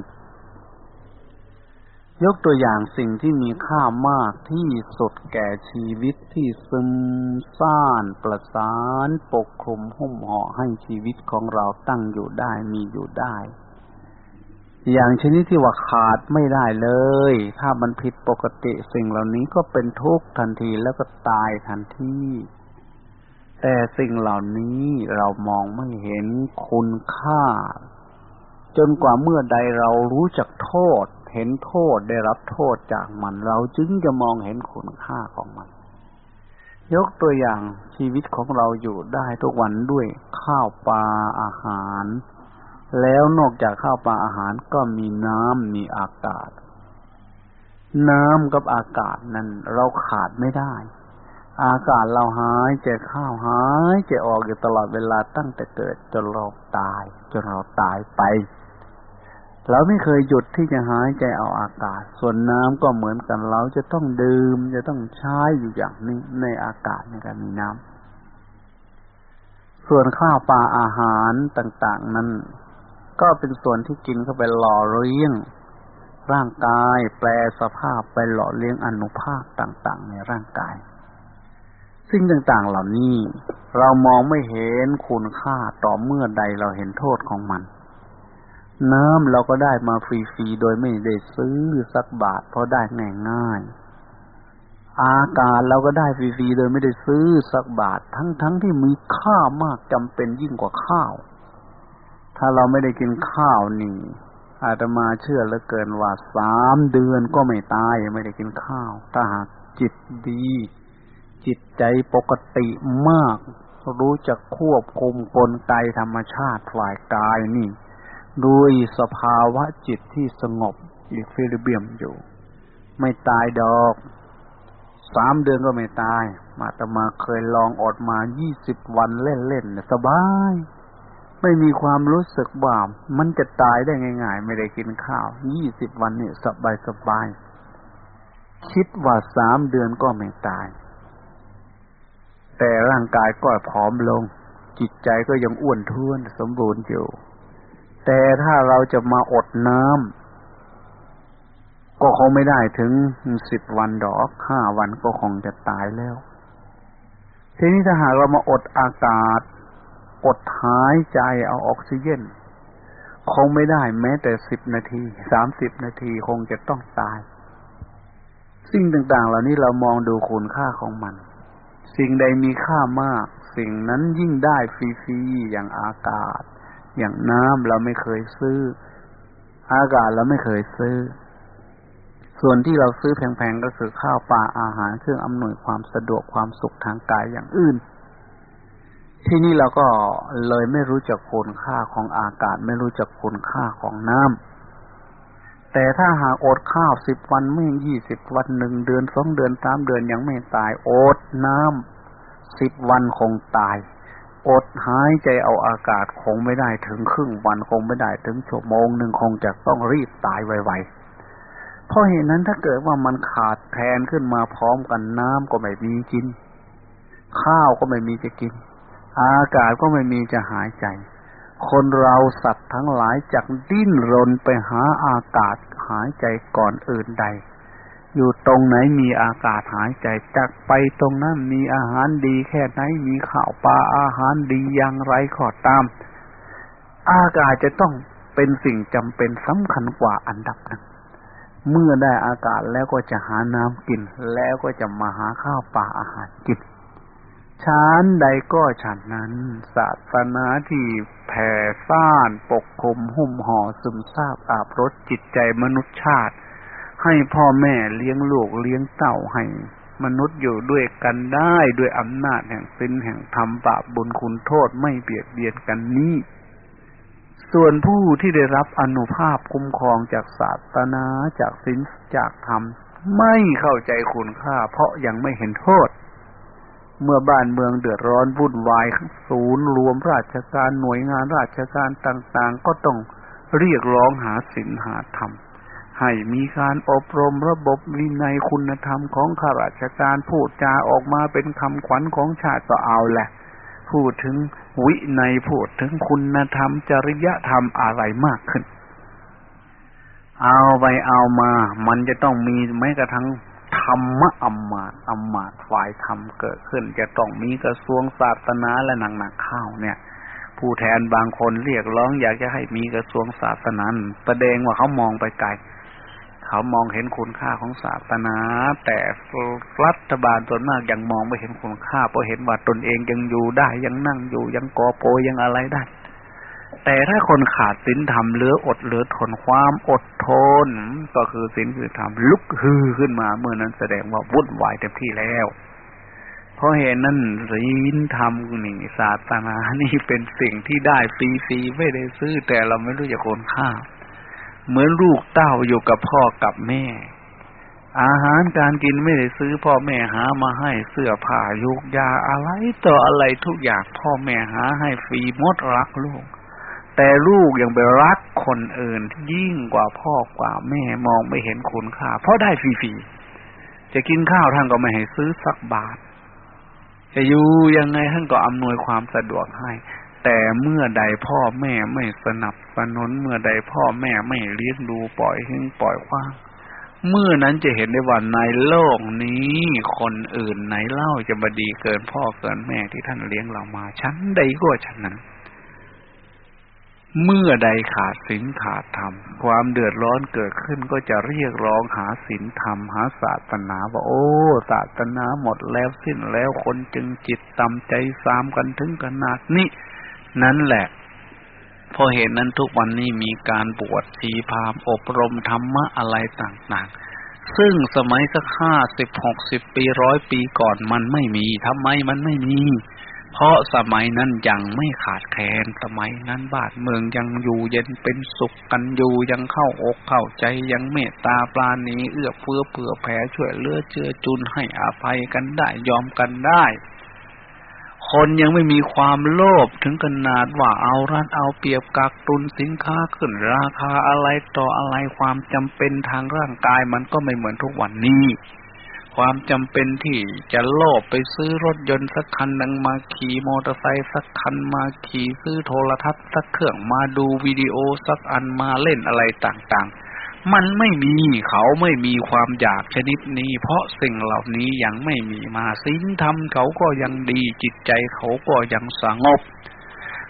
ยกตัวอย่างสิ่งที่มีค่ามากที่สุดแก่ชีวิตที่ซึมซ่านประสาน ปกคลุมหุ้มห่อให้ชีวิตของเราตั้งอยู่ได้มีอยู่ได้ อย่างชนิดที่ว่าขาดไม่ได้เลย ถ้ามันผิดปกติสิ่งเหล่านี้ก็เป็นทุกข์ทันทีแล้วก็ตายทันทีแต่สิ่งเหล่านี้เรามองไม่เห็นคุณค่า จนกว่าเมื่อใดเรารู้จักโทษ เห็นโทษได้รับโทษจากมัน เราจึงจะมองเห็นคุณค่าของมัน ยกตัวอย่างชีวิตของเราอยู่ได้ทุกวันด้วยข้าวปลาอาหาร แล้วนอกจากข้าวปลาอาหารก็มีน้ำมีอากาศ น้ำกับอากาศนั้นเราขาดไม่ได้ อากาศเราหายใจเข้าหายใจออกอยู่ตลอดเวลาตั้งแต่เกิดจนเราตาย จนเราตายไป เราไม่เคยหยุดที่จะหายใจเอาอากาศ ส่วนน้ำก็เหมือนกันเราจะต้องดื่ม จะต้องใช้อยู่อย่างนี้ในอากาศในการมีน้ำส่วนข้าวปลาอาหารต่าง ๆ นั้น ก็เป็นส่วนที่กินเข้าไปหล่อเลี้ยง ร่างกายแปลสภาพไปหล่อเลี้ยงอนุภาคต่าง ๆ ในร่างกาย สิ่งต่าง ๆ เหล่านี้ เรามองไม่เห็นคุณค่าต่อเมื่อใดเราเห็นโทษของมัน น้ำเราก็ได้มาฟรีๆโดยไม่ได้ซื้อสักบาทเพราะได้ง่ายๆอากาศเราก็ได้ฟรีๆโดยไม่ได้ซื้อสักบาททั้งๆทที่มีค่ามากจำเป็นยิ่งกว่าข้าว ถ้าเราไม่ได้กินข้าวนี่อาตมาเชื่อเหลือเกินว่าสามเดือนก็ไม่ตายไม่ได้กินข้าว ถ้าหากจิตดี จิตใจปกติมาก รู้จักควบคุมกลไกธรรมชาติฝ่ายกายนี่ด้วยสภาวะจิตที่สงบอีฟิลิเบียมอยู่ ไม่ตายดอกสามเดือนก็ไม่ตาย มาตมาเคยลองอดมายี่สิบวันเล่นๆสบาย ไม่มีความรู้สึกว่ามันจะตายได้ง่ายๆ ไม่ได้กินข้าวยี่สิบวันนี่สบายสบาย คิดว่าสามเดือนก็ไม่ตาย แต่ร่างกายก็ผอมลง จิตใจก็ยังอ้วนท้วนสมบูรณ์อยู่ แต่ถ้าเราจะมาอดน้ำก็คงไม่ได้ถึงสิบวันดอกห้าวันก็คงจะตายแล้ว ทีนี้ถ้าหากเรามาอดอากาศ อดหายใจเอาออกซิเจนคงไม่ได้แม้แต่สิบนาทีสามสิบนาทีคงจะต้องตาย สิ่งต่างๆ เหล่านี้เรามองดูคุณค่าของมัน สิ่งใดมีค่ามาก สิ่งนั้นยิ่งได้ฟรีๆอย่างอากาศ อย่างน้ำเราไม่เคยซื้อ อากาศเราไม่เคยซื้อ ส่วนที่เราซื้อแพงๆก็คือข้าวปลาอาหารเครื่องอำนวยความสะดวกความสุขทางกายอย่างอื่น ที่นี่เราก็เลยไม่รู้จักคุณค่าของอากาศ ไม่รู้จักคุณค่าของน้ำแต่ถ้าหากอดข้าวสิบวันไม่ยี่สิบวันหนึ่งเดือนสองเดือนสามเดือนยังไม่ตายอดน้ำสิบวันคงตาย อดหายใจเอาอากาศคงไม่ได้ถึงครึ่งวันคงไม่ได้ถึงชั่วโมงหนึ่งคงจะต้องรีบตายไวๆเพราะเหตุนั้นถ้าเกิดว่ามันขาดแทนขึ้นมาพร้อมกันน้ำก็ไม่มีกิน ข้าวก็ไม่มีจะกิน อากาศก็ไม่มีจะหายใจ คนเราสัตว์ทั้งหลายจากดิ้นรนไปหาอากาศหายใจก่อนอื่นใด อยู่ตรงไหนมีอากาศหายใจจากไปตรงนั้นมีอาหารดีแค่ไหนมีข้าวปลาอาหารดีอย่างไรก็ตาม อากาศจะต้องเป็นสิ่งจำเป็นสำคัญกว่าอันดับหนึ่งเมื่อได้อากาศแล้วก็จะหาน้ำกิน แล้วก็จะมาหาข้าวปลาอาหารกิน ชานใดก็ฉันนั้น ศาสนาที่แผ่ซ่านปกคลุมหุ้มห่อซึมซาบอาบรสจิตใจมนุษยชาติ ให้พ่อแม่เลี้ยงลูกเลี้ยงเต่าให้ มนุษย์อยู่ด้วยกันได้ด้วยอำนาจแห่งศีลแห่งธรรมบาปบุญคุณโทษไม่เบียดเบียนกันนี้ ส่วนผู้ที่ได้รับอนุภาพคุ้มครองจากศาสนาจากศีลจากธรรม ไม่เข้าใจคุณค่า เพราะยังไม่เห็นโทษ เมื่อบ้านเมืองเดือดร้อนวุ่นวายศูนย์รวมราชการหน่วยงานราชการต่างๆ ก็ต้องเรียกร้องหาศีลหาธรรม ให้มีการอบรมระบบวินัยคุณธรรมของข้าราชการพูดจาออกมาเป็นคำขวัญของชาติก็เอาแหละ พูดถึงวิในพูดถึงคุณธรรม จริยธรรมอะไรมากขึ้น เอาไปเอามา มันจะต้องมีแม้กระทั่ง ธรรมะอมมาตอมมาตฝ่ายธรรมเกิดขึ้น จะต้องมีกระทรวงศาสนาและหนังหนักข้าวเนี่ย ผู้แทนบางคนเรียกร้องอยากจะให้มีกระทรวงศาสนาประเด็งว่าเขามองไปไกลเขามองเห็นคุณค่าของศาสนา แต่รัฐบาลส่วนมากยังมองไม่เห็นคุณค่าเพราะเห็นว่าตนเองยังอยู่ได้ยังนั่งอยู่ยังกอโปยังอะไรได้ แต่ถ้าคนขาดศีลธรรมเหลืออดเหลือทนความอดทน ก็คือศีลคือธรรมลุกฮือขึ้นมา เมื่อนั้นแสดงว่าวุ่นวายเต็มที่แล้ว เพราะเหตุนั้นศีลธรรมนี่ศาสนานี่เป็นสิ่งที่ได้ฟรีๆไม่ได้ซื้อ แต่เราไม่รู้จักคุณค่า เหมือนลูกเต้าอยู่กับพ่อกับแม่อาหารการกินไม่ได้ซื้อพ่อแม่หามาให้เสื้อผ้ายุกยาอะไรต่ออะไรทุกอย่างพ่อแม่หาให้ฟรีมดรักลูก แต่ลูกยังไปรักคนอื่น ยิ่งกว่าพ่อกว่าแม่มองไม่เห็นคุณค่า เพราะได้ฟรีๆจะกินข้าวท่านก็ไม่ให้ซื้อสักบาท จะอยู่ยังไงท่านก็อำนวยความสะดวกให้ แต่เมื่อใดพ่อแม่ไม่สนับสนุนเมื่อใดพ่อแม่ไม่เลี้ยงดูปล่อยทิ้งปล่อยคว้างเมื่อนั้นจะเห็นได้ว่าในโลกนี้ คนอื่นไหนเล่าจะบดีเกินพ่อเกินแม่ที่ท่านเลี้ยงเรามาชั้นใดก็ชั้นนั้น เมื่อใดขาดศีลขาดธรรม ความเดือดร้อนเกิดขึ้นก็จะเรียกร้องหาศีลธรรม หาศาสนาว่าโอ้ศาสนาหมดแล้วสิ้นแล้วคนจึงจิตต่ำใจสามกันถึงขนาดนี้ นั่นแหละพอเห็นนั้นทุกวันนี้มีการบวชชีพามอบรมธรรมะอะไรต่างๆ ซึ่งสมัยสักห้าสิบหกสิบปีร้อยปีก่อนมันไม่มีทำไมมันไม่มี เพราะสมัยนั้นยังไม่ขาดแคลนสมัยนั้นบ้านเมืองยังอยู่เย็นเป็นสุขกันอยู่ยังเข้าอกเข้าใจยังเมตตาปราณีเอื้อเฟื้อเผื่อแผ่ช่วยเหลือเจือจุนให้อภัยกันได้ยอมกันได้ คนยังไม่มีความโลภถึงขนาดว่าเอารัดเอาเปรียบกักตุนสินค้าขึ้นราคาอะไรต่ออะไรความจำเป็นทางร่างกายมันก็ไม่เหมือนทุกวันนี้ ความจำเป็นที่จะโลภไปซื้อรถยนต์สักคันนึงมาขี่มอเตอร์ไซค์สักคันมาขี่ซื้อโทรทัศน์สักเครื่องมาดูวิดีโอสักอันมาเล่นอะไรต่างๆ มันไม่มีเขาไม่มีความอยากชนิดนี้ เพราะสิ่งเหล่านี้ยังไม่มีมาศีลธรรมเขาก็ยังดีจิตใจเขาก็ยังสงบ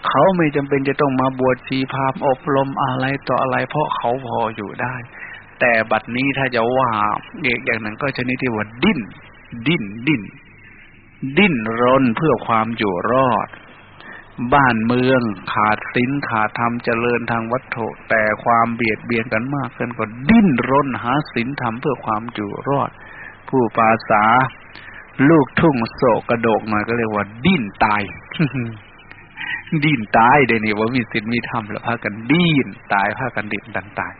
เขาไม่จำเป็นจะต้องมาบวชชีพามอบรมอะไรต่ออะไร เพราะเขาพออยู่ได้ แต่บัดนี้ถ้าจะว่าเอกอย่างนั้นก็ชนิดที่ว่าดิ้น ดิ้น ดิ้น ดิ้นรนเพื่อความอยู่รอด บ้านเมืองขาดศีลขาดธรรมเจริญทางวัตถุแต่ความเบียดเบียนกันมากเกินก็ดิ้นรนหาศีลธรรมเพื่อความอยู่รอด ผู้ภาษา ลูกทุ่งโศกกระโดกหน่อยก็เรียกว่า ดิ้นตายดิ้นตายเดี๋ยวนี้ว่ามีศีลมีธรรมแล้วพากันดิ้นตายพากันดิ้นดันตาย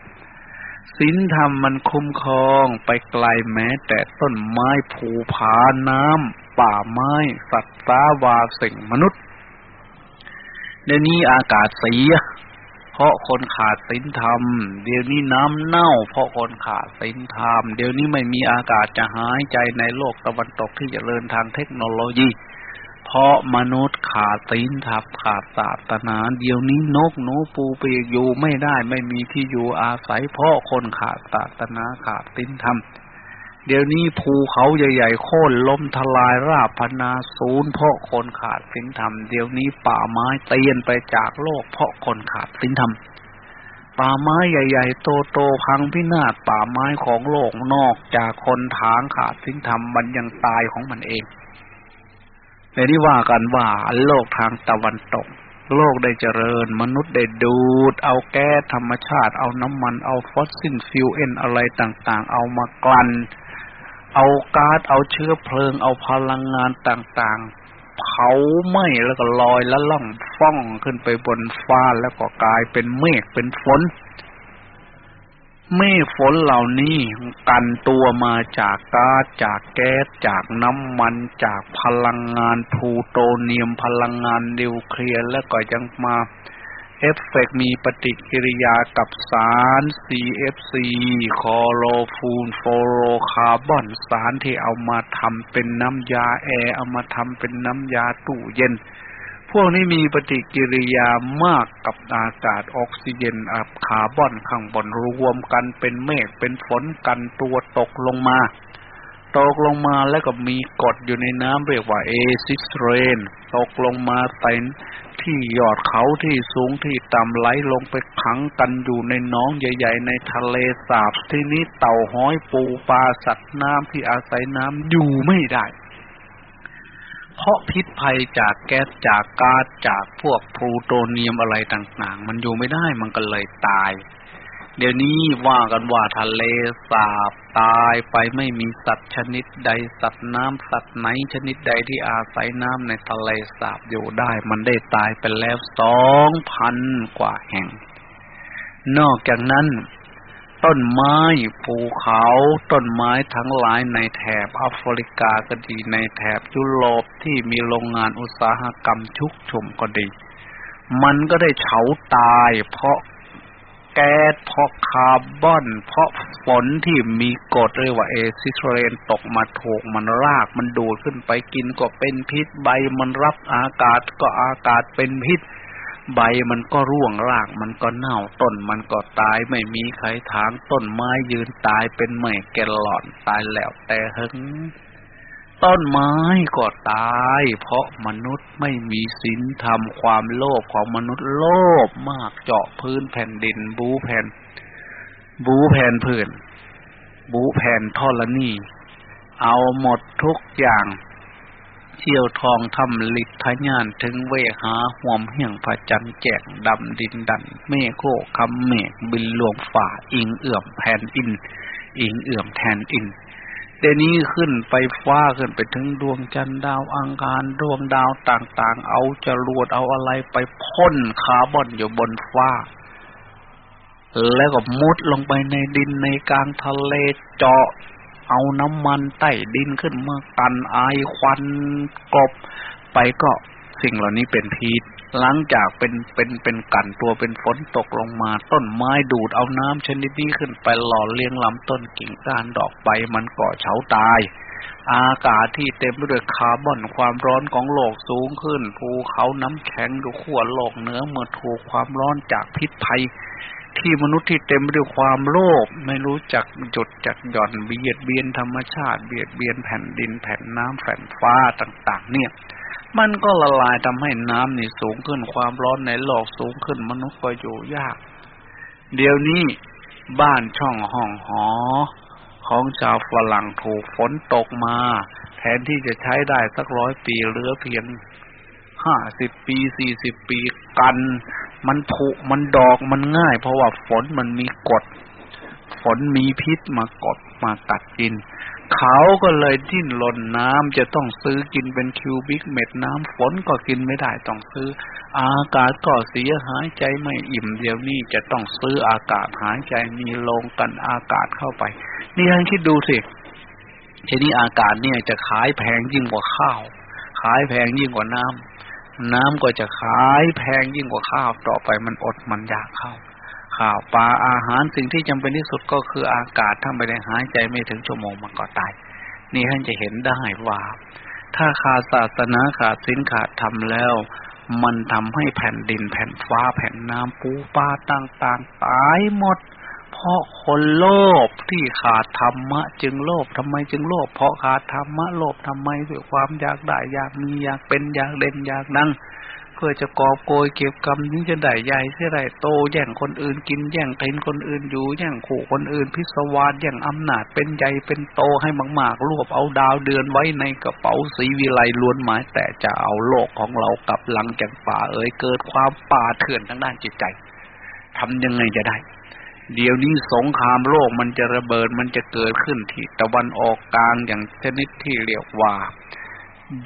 ศีลธรรมมันคุ้มครองไปไกลแม้ แต่ต้นไม้ภูผาน้ำป่าไม้ สัตว์สาวาสิ่งมนุษย์เดี๋ยวนี้อากาศเสีย เพราะคนขาดศีลธรรม เดี๋ยวนี้น้ำเน่า เพราะคนขาดศีลธรรม เดี๋ยวนี้ไม่มีอากาศจะหายใจในโลกตะวันตกที่จเจริญทางเทคโนโลยี ราะมนุษย์ขาดศีลธรรมขาดศาสนา เดี๋ยวนี้นกหนูปูเปียกอยู่ไม่ได้ไม่มีที่อยู่อาศัย เพราะคนขาดศาสนาขาดศีลธรรมเดี๋ยวนี้ภูเขาใหญ่ๆโค่นล้มทลายราบพนาศูนย์เพราะคนขาดศีลธรรม เดี๋ยวนี้ป่าไม้เตียนไปจากโลก เพราะคนขาดศีลธรรม ป่าไม้ใหญ่ๆโตๆพังพินาศป่าไม้ของโลกนอกจากคนทางขาดศีลธรรมมันยังตายของมันเอง ในที่ว่ากันว่าโลกทางตะวันตก โลกได้เจริญ มนุษย์ได้ดูด เอาแก๊สธรรมชาติ เอาน้ำมันเอา fossil fuel เอยอะไรต่าง ๆ เอามากลั่นเอาก๊าซเอาเชื้อเพลิง เอาพลังงานต่างๆ เผาไหม้แล้วก็ลอยแล้วล่อง ฟ่องขึ้นไปบนฟ้าแล้วก็กลายเป็นเมฆเป็นฝน เมฆฝนเหล่านี้กลั่นตัวมาจากก๊าซจากแก๊สจากน้ำมันจากพลังงานพลูโตเนียมพลังงานนิวเคลียร์แล้วก็ยังมาเอฟเฟกมีปฏิกิริยากับสาร CFC chlorofluorocarbon สารที่เอามาทำเป็นน้ำยาแอร์เอามาทำเป็นน้ำยาตู้เย็น พวกนี้มีปฏิกิริยามากกับอากาศออกซิเจนกับคาร์บอนข้างบนรวมกันเป็นเมฆเป็นฝนกลั่นตัวตกลงมา ตกลงมาแล้วก็มีกรดอยู่ในน้ำเรียกว่า acid rain ตกลงมาใส่ที่ยอดเขาที่สูงที่ต่ำไหลลงไปขังกันอยู่ในน้องใหญ่ ๆ ในทะเลสาบที่นี้เต่าห้อยปูปลาสัตว์น้ำที่อาศัยน้ำอยู่ไม่ได้ เพราะพิษภัยจากแก๊สจากก๊าซจากพวกพลูโตเนียมอะไรต่างๆ มันอยู่ไม่ได้มันก็เลยตาย เดี๋ยวนี้ว่ากันว่าทะเลสาบตายไปไม่มีสัตว์ชนิดใดสัตว์น้ำสัตว์ไหนชนิดใดที่อาศัยน้ำในทะเลสาบอยู่ได้ มันได้ตายไปแล้วสองพันกว่าแห่ง นอกจากนั้น ต้นไม้ภูเขา ต้นไม้ทั้งหลายในแถบแอฟริกาก็ดีในแถบยุโรปที่มีโรงงานอุตสาหกรรมชุกชุมก็ดี มันก็ได้เฉาตายเพราะแก๊สเพราะคาร์บอน เพราะฝนที่มีกรดเรียกว่าเอซิโทรนตกมาถูกมันรากมันดูดขึ้นไปกินก็เป็นพิษใบมันรับอากาศก็อากาศเป็นพิษ ใบมันก็ร่วงรากมันก็เน่าต้นมันก็ตายไม่มีใครทางต้นไม้ยืนตายเป็นไม่แกลลอนตายแล้วแต่หึงต้นไม้ก็ตาย เพราะมนุษย์ไม่มีศีลธรรมความโลภของมนุษย์โลภมากเจาะพื้นแผ่นดิน บูแผ่น บูแผ่นพื้น บูแผ่นทอรนีเอาหมดทุกอย่าง เที่ยวทองทำลิทญานถึงเวหาห่วมเหี่ยงพระจันแจกดำดินดัน เมฆโคคำเมฆบินลวงฝ่า อิงเอื่อมแผ่นอิน อิงเอื่อมแทนอินเดี๋ยวนี้ขึ้นไปฟ้าขึ้นไปถึงดวงจันทร์ดาวอังคารดวงดาวต่างๆ เอาจรวดเอาอะไรไปพ่นคาร์บอนอยู่บนฟ้า แล้วก็มุดลงไปในดินในกลางทะเลเจาะ เอาน้ำมันใต้ดินขึ้นมากันไอควันกบ ไปก็สิ่งเหล่านี้เป็นพิษหลังจากเป็นเป็นเป็นกันตัวเป็นฝนตกลงมา ต้นไม้ดูดเอาน้ำชนิดนี้ขึ้นไปหล่อเลี้ยงลำต้นกิ่งก้านดอกใบมันก่อเฉาตาย อากาศที่เต็มไปด้วยคาร์บอนความร้อนของโลกสูงขึ้นภูเขาน้ำแข็งดูขั้วโลกเหนือเมื่อถูกความร้อนจากพิษภัย ที่มนุษย์ที่เต็มไปด้วยความโลภไม่รู้จักหยดจักหย่อนเบียดเบียนธรรมชาติ เบียดเบียนแผ่นดินแผ่นน้ำแผ่นฟ้าต่าง ๆ เนี่ย มันก็ละลายทำให้น้ำนี่สูงขึ้นความร้อนในโลกสูงขึ้นมนุษย์ก็อยู่ยาก เดี๋ยวนี้บ้านช่องห้องหอ ของชาวฝรั่งถูกฝนตกมา แทนที่จะใช้ได้สักร้อยปีเหลือเพียงห้าสิบปีสี่สิบปีกัน มันผุมันดอกมันง่าย เพราะว่าฝนมันมีกฎฝนมีพิษมากดมากัดกิน เขาก็เลยดิ้นรนน้ำจะต้องซื้อกินเป็นคิวบิกเม็ดน้ำฝนก็กินไม่ได้ต้องซื้อ อากาศก็เสียหายใจไม่อิ่มเดี๋ยวนี้จะต้องซื้ออากาศหายใจมีลงกันอากาศเข้าไป นี่ท่านคิดดูสิทีนี้อากาศเนี่ยจะขายแพงยิ่งกว่าข้าว ขายแพงยิ่งกว่าน้ำ น้ำก็จะขายแพงยิ่งกว่าข้าวต่อไปมันอดมันอยากข้าวข้าวปลาอาหารสิ่งที่จำเป็นที่สุดก็คืออากาศถ้าไม่ได้หายใจไม่ถึงชั่วโมงมันก็ตาย นี่ท่านจะเห็นได้ว่า ถ้าขาดศาสนาขาดสินขาดธรรมแล้ว มันทำให้แผ่นดินแผ่นฟ้าแผ่นน้ำปูปลาต่างๆตายหมด เพราะคนโลภที่ขาดธรรมะ จึงโลภทำไมจึงโลภเพราะขาดธรรมะโลภทำไมด้วยความอยากได้อยากมีอยากเป็นอยากเด่นอยากดังเพื่อจะกอบโกยเก็บกรรมนี้จะได้ใหญ่เสียได้โตแย่งคนอื่นกินแย่งเต็นคนอื่นอยู่แย่งขู่คนอื่นพิศวาสแย่งอำนาจเป็นใหญ่เป็นโตให้มากๆรวบเอาดาวเดือนไว้ในกระเป๋าสีวิไลล้วนหมายแต่จะเอาโลกของเรากลับหลังจากป่าเอ๋ยเกิดความป่าเถื่อนทางด้านจิตใจทำยังไงจะได้ เดี๋ยวนี้สงครามโลกมันจะระเบิดมันจะเกิดขึ้นที่ตะวันออกกลางอย่างชนิดที่เรียกว่า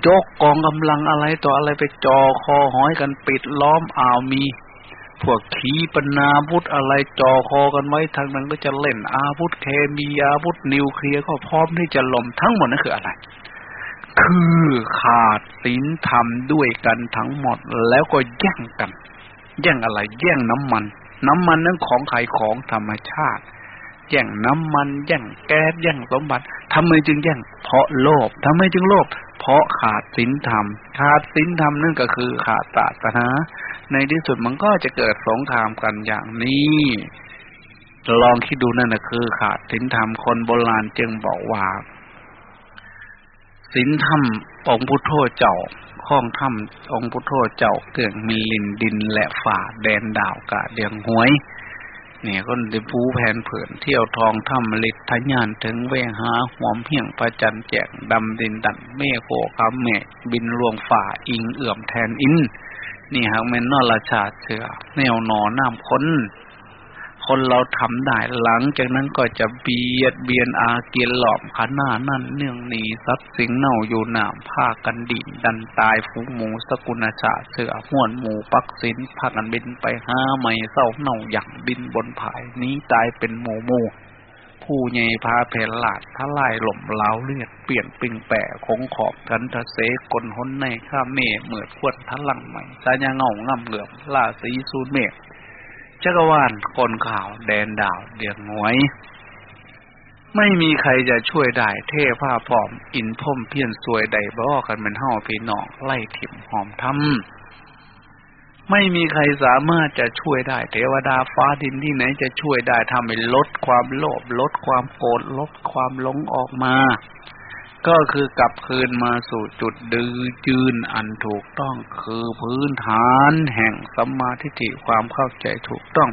ยกกองกำลังอะไรต่ออะไรไปจอคอห้อยกันปิดล้อมอ่าวมี พวกขีปนาวุธอะไรจอคอกันไว้ทางนั้นก็จะเล่นอาวุธเคมีอาวุธนิวเคลียร์ก็พร้อมที่จะล่มทั้งหมดนั่นคืออะไร คือขาดศีลธรรมด้วยกันทั้งหมดแล้วก็แย่งกัน แย่งอะไร แย่งน้ำมัน น้ำมันนั้นของใครของธรรมชาติ แย่งน้ำมัน แย่งแก๊สแย่งสมบัติทำไมจึงแย่ง เพราะโลภทำไมจึงโลภเพราะขาดศีลธรรม ขาดศีลธรรมนั่นก็คือขาดศาสนาในที่สุดมันก็จะเกิดสงครามกันอย่างนี้ลองคิดดูนั่นนะคือ ขาดศีลธรรมคนโบราณจึงบอกว่าศีลธรรมองค์พุทโธเจ้า ข้องถ้ำองค์พุทโธเจ้าเกิดมีลินดินและฝ่าแดนดาวกะเดียงหวย เนี่ยก็ได้ปูแผ่นเผื่นเที่ยวทองถ้ำลิดทะยานถึงเวหาหอมเพียงประจันแจกดำดินดันเมฆโขคำเมฆบินลวงฝ่าอิงเอื่อมแทนอินนี่หากแม่นนอราชาเสือแนวหนอน้ำค้น คนเราทำได้ หลังจากนั้นก็จะเบียดเบียนอาเกียนหลอมขาน้านั่นเนื่องหนีทรัพย์สิงเน่าอยู่หนามผ้ากันดินดันตายฟูหมูสกุลชาเสือห้วนหมูปักสินพากันบินไปห้าไม่เศร้าเน่าอย่างบินบนผายนี้ตายเป็นหมูหมูผู้ใหญ่พาเพลลาดท้าลายหล่มเล้าเลือดเปลี่ยนปิงแปะคงขอบกันทะเสกลหนในข้าเมฆเหมือดขวดทัลังใหม่สายาเงาง่ำเหลือมล่าสีสูนเมฆ จักรวาลคนข่าว แดนดาวเดืองหวย ไม่มีใครจะช่วยได้ เทผ้าผอม อินพ่มเพี้ยนสวยใดบ่กันเป็นห่อพี่น้องไล่ถิ่มหอมทำไม่มีใครสามารถจะช่วยได้ เทวดาฟ้าดินที่ไหนจะช่วยได้ทำให้ลดความโลภลดความโกรธลดความหลงออกมา ก็คือกลับคืนมาสู่จุดดื้อจืนอันถูกต้องคือพื้นฐานแห่งสัมมาทิฏฐิความเข้าใจถูกต้อง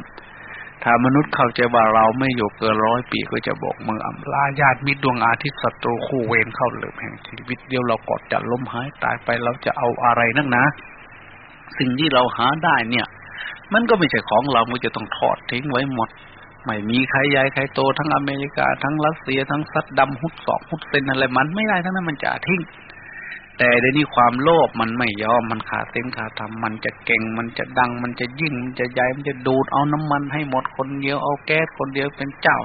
ถ้ามนุษย์เข้าใจว่าเราไม่อยู่เกินร้อยปีก็จะบอกมืออำลาญาติมิตรดวงอาทิตย์ศัตรูคู่เวรเข้าเหลือแห่งชีวิตเดียวเรากอดจะล้มหายตายไปเราจะเอาอะไรนักนะ สิ่งที่เราหาได้เนี่ย มันก็ไม่ใช่ของเรามันจะต้องทอดทิ้งไว้หมด ไม่มีใครใหญ่ใครโตทั้งอเมริกาทั้งรัสเซียทั้งซัดดำฮุดสอกฮุดเซนอะไรมันไม่ได้ทั้งนั้นมันจะทิ้งแต่เดี๋ยวนี้ความโลภมันไม่ยอมมันขาดเส้นขาดธรรมมันจะเก่งมันจะดังมันจะยิ่งมันจะใหญ่มันจะดูดเอาน้ำมันให้หมดคนเดียวเอาแก๊สคนเดียวเป็นเจ้า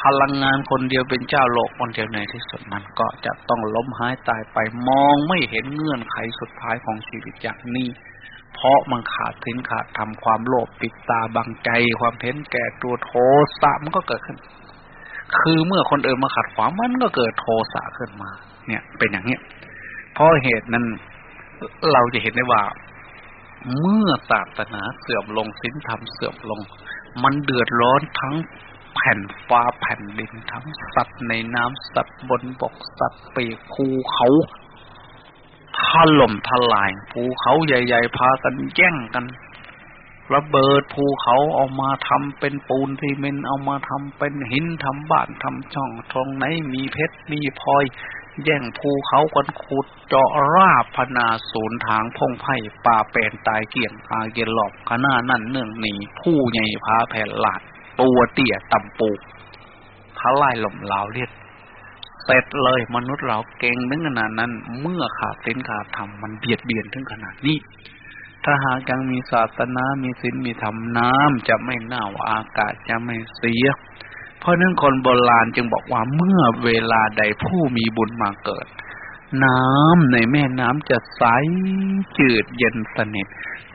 พลังงานคนเดียวเป็นเจ้าโลกคนเดียวในที่สุดมันก็จะต้องล้มหายตายไปมองไม่เห็นเงื่อนไขสุดท้ายของชีวิตอย่างนี้ เพราะมันขาดทิ้นขาดทำความโลภปิดตาบังใจ ความเพ้นแก่ตัวโทสะมันก็เกิดขึ้น คือเมื่อคนอื่นมาขัดขวางมันก็เกิดโทสะขึ้นมา เนี่ย เป็นอย่างเนี้ยเพราะเหตุนั้นเราจะเห็นได้ว่า เมื่อศาสนาเสื่อมลงศีลธรรมเสื่อมลง มันเดือดร้อนทั้งแผ่นฟ้าแผ่นดินทั้งสัตว์ในน้ำสัตว์บนบกสัตว์ปีกภูเขา ถล่มทลาย ภูเขาใหญ่ ๆ พากันแย่งกันระเบิดภูเขาเอามาทำเป็นปูนที่เมนเอามาทำเป็นหินทำบ้านทำช่องตรงไหนมีเพชรมีพลอย แย่งภูเขากันขุดเจาะราบพนาศูนย์ทางพงไพ่ป่าแปนตายเกี่ยงอาเกลหลอบขนานั่นเนื่องหนีผู้ใหญ่พาแผ่นหลาดตัวเตี้ยต่ำปูทลายหล่มลาวเลียด เสร็จเลยมนุษย์เราเก่งนึงขนาดนั้น เมื่อขาดเส้นขาดธรรมมันเบียดเบียนถึงขนาดนี้ ถ้าหากยังมีศาสนา มีศีลมีธรรมน้ำจะไม่เน่าอากาศจะไม่เสีย เพราะนั้นคนโบราณจึงบอกว่าเมื่อเวลาใดผู้มีบุญมาเกิด น้ำในแม่น้ำจะใสจืดเย็นสนิท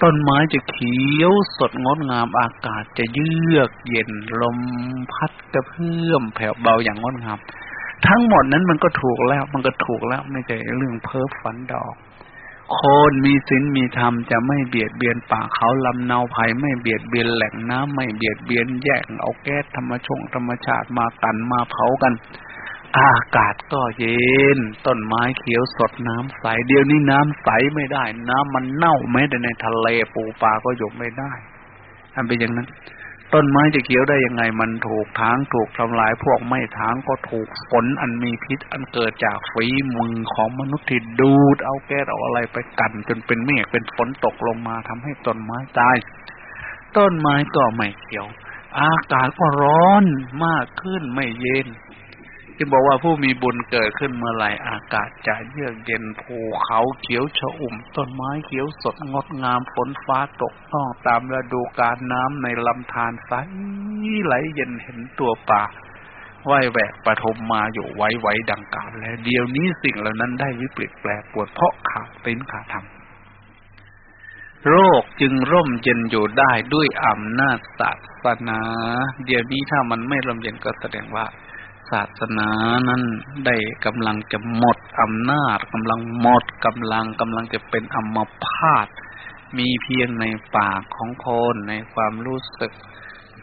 ต้นไม้จะเขียวสดงดงามอากาศจะเยือกเย็นลมพัดกระเพื่อมแผ่วเบาอย่างงดงาม ทั้งหมดนั้นมันก็ถูกแล้ว มันก็ถูกแล้ว ไม่ใช่เรื่องเพ้อฝันดอก คนมีศีลมีธรรมจะไม่เบียดเบียนป่าเขาลำเนาภัยไม่เบียดเบียนแหล่งน้ำไม่เบียดเบียนแยกเอาแก๊สธรรมชงธรรมชาติมากันมาเผากัน อากาศก็เย็น ต้นไม้เขียวสดน้ำใสเดี๋ยวนี้น้ำใสไม่ได้ น้ำมันเน่าแม้แต่ในทะเลปูปลาก็อยู่ไม่ได้ทำเป็นอย่างนั้น ต้นไม้จะเขียวได้ยังไง มันถูกทางถูกทำลายพวกไม่ทางก็ถูกฝนอันมีพิษอันเกิดจากฝีมือของมนุษย์ที่ดูด เอาแก๊สเอาอะไรไปกันจนเป็นเมฆเป็นฝนตกลงมาทำให้ต้นไม้ตาย ต้นไม้ก็ไม่เขียว อากาศก็ร้อนมากขึ้นไม่เย็น ที่บอกว่าผู้มีบุญเกิดขึ้นเมื่อไหร่อากาศจะเยือกเย็นภูเขาเขียวชอุ่ม ต้นไม้เขียวสดงดงามฝนฟ้าตกต้องตามฤดูกาลน้ำในลำธารใสไหลเย็นเห็นตัวป่าว่ายแหวกปฐมมาอยู่ไว้ไว้ดังกาลแล้ว เดี๋ยวนี้สิ่งเหล่านั้นได้วิปริตแปลปวดเพราะขาดเป็นขาดธรรมโรคจึงร่มเย็นอยู่ได้ด้วยอำนาจศาสนา เดี๋ยวนี้ถ้ามันไม่ร่มเย็นก็แสดงว่า ศาสนานั้นได้กำลังจะหมดอำนาจกำลังหมดกำลังกำลังจะเป็นอัมพาตมีเพียงในปากของคนในความรู้สึก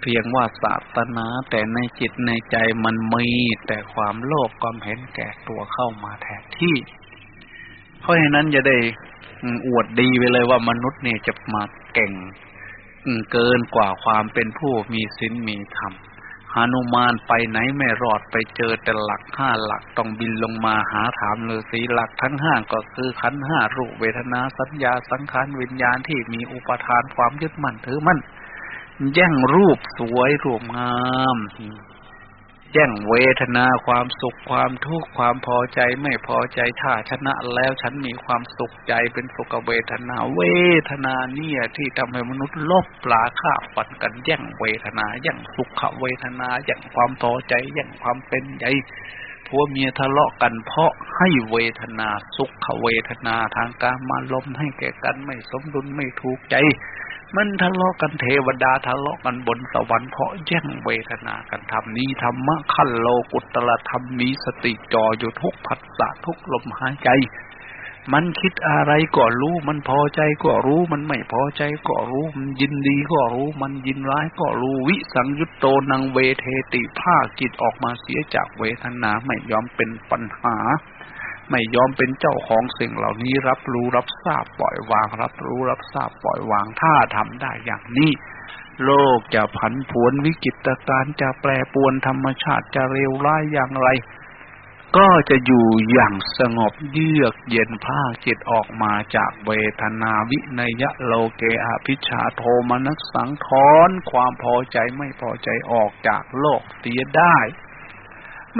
เพียงว่าศาสนาแต่ในจิตในใจมันมีแต่ความโลภความเห็นแก่ตัวเข้ามาแทนที่ เพราะฉะนั้นจะได้อวดดีไปเลยว่ามนุษย์เนี่ยจะมาเก่งเกินกว่าความเป็นผู้มีศีลมีธรรม หนุมานไปไหนไม่รอดไปเจอแต่หลักห้าหลักต้องบินลงมาหาถามเลยสีหลักทั้งห้าก็คือขันห้ารูปเวทนาสัญญาสังขารวิญญาณที่มีอุปทานความยึดมั่นถือมั่นแย่งรูปสวยรูปงาม แย่งเวทนาความสุขความทุกข์ความพอใจไม่พอใจถ้าชนะแล้วฉันมีความสุขใจเป็นสุขเวทนา เวทนาเนี่ยที่ทำให้มนุษย์ลบปลาฆ่าฟันกันแย่งเวทนาแย่งสุขเวทนาแย่งความพอใจแย่งความเป็นใหญ่ผัวเมียทะเลาะกันเพราะให้เวทนาสุขเวทนาทางการมาลมให้แก่กันไม่สมดุลไม่ถูกใจ มันทะเลาะกันเทวดาทะเลาะกันบนสวรรค์เพราะแย่งเวทนากันทำนี้ธรรมะขั้นโลกุตละธรรมมีสติจออยู่ทุกผัสสะทุกลมหายใจ มันคิดอะไรก็รู้ มันพอใจก็รู้ มันไม่พอใจก็รู้ มันยินดีก็รู้ มันยินร้ายก็รู้ วิสังยุตโตนังเวเทติภาคจิตออกมาเสียจากเวทนาไม่ยอมเป็นปัญหา ไม่ยอมเป็นเจ้าของสิ่งเหล่านี้รับรู้รับทราบปล่อยวาง รับรู้รับทราบปล่อยวางถ้าทำได้อย่างนี้ โลกจะผันผวนวิกฤตการจะแปรปวนธรรมชาติจะเร็วร้ายอย่างไร ก็จะอยู่อย่างสงบเยือกเย็นภาคจิตออกมาจากเวทนาวินยะโลเกอภิชาโทมนัสสังทอนความพอใจไม่พอใจออกจากโลกเสียได้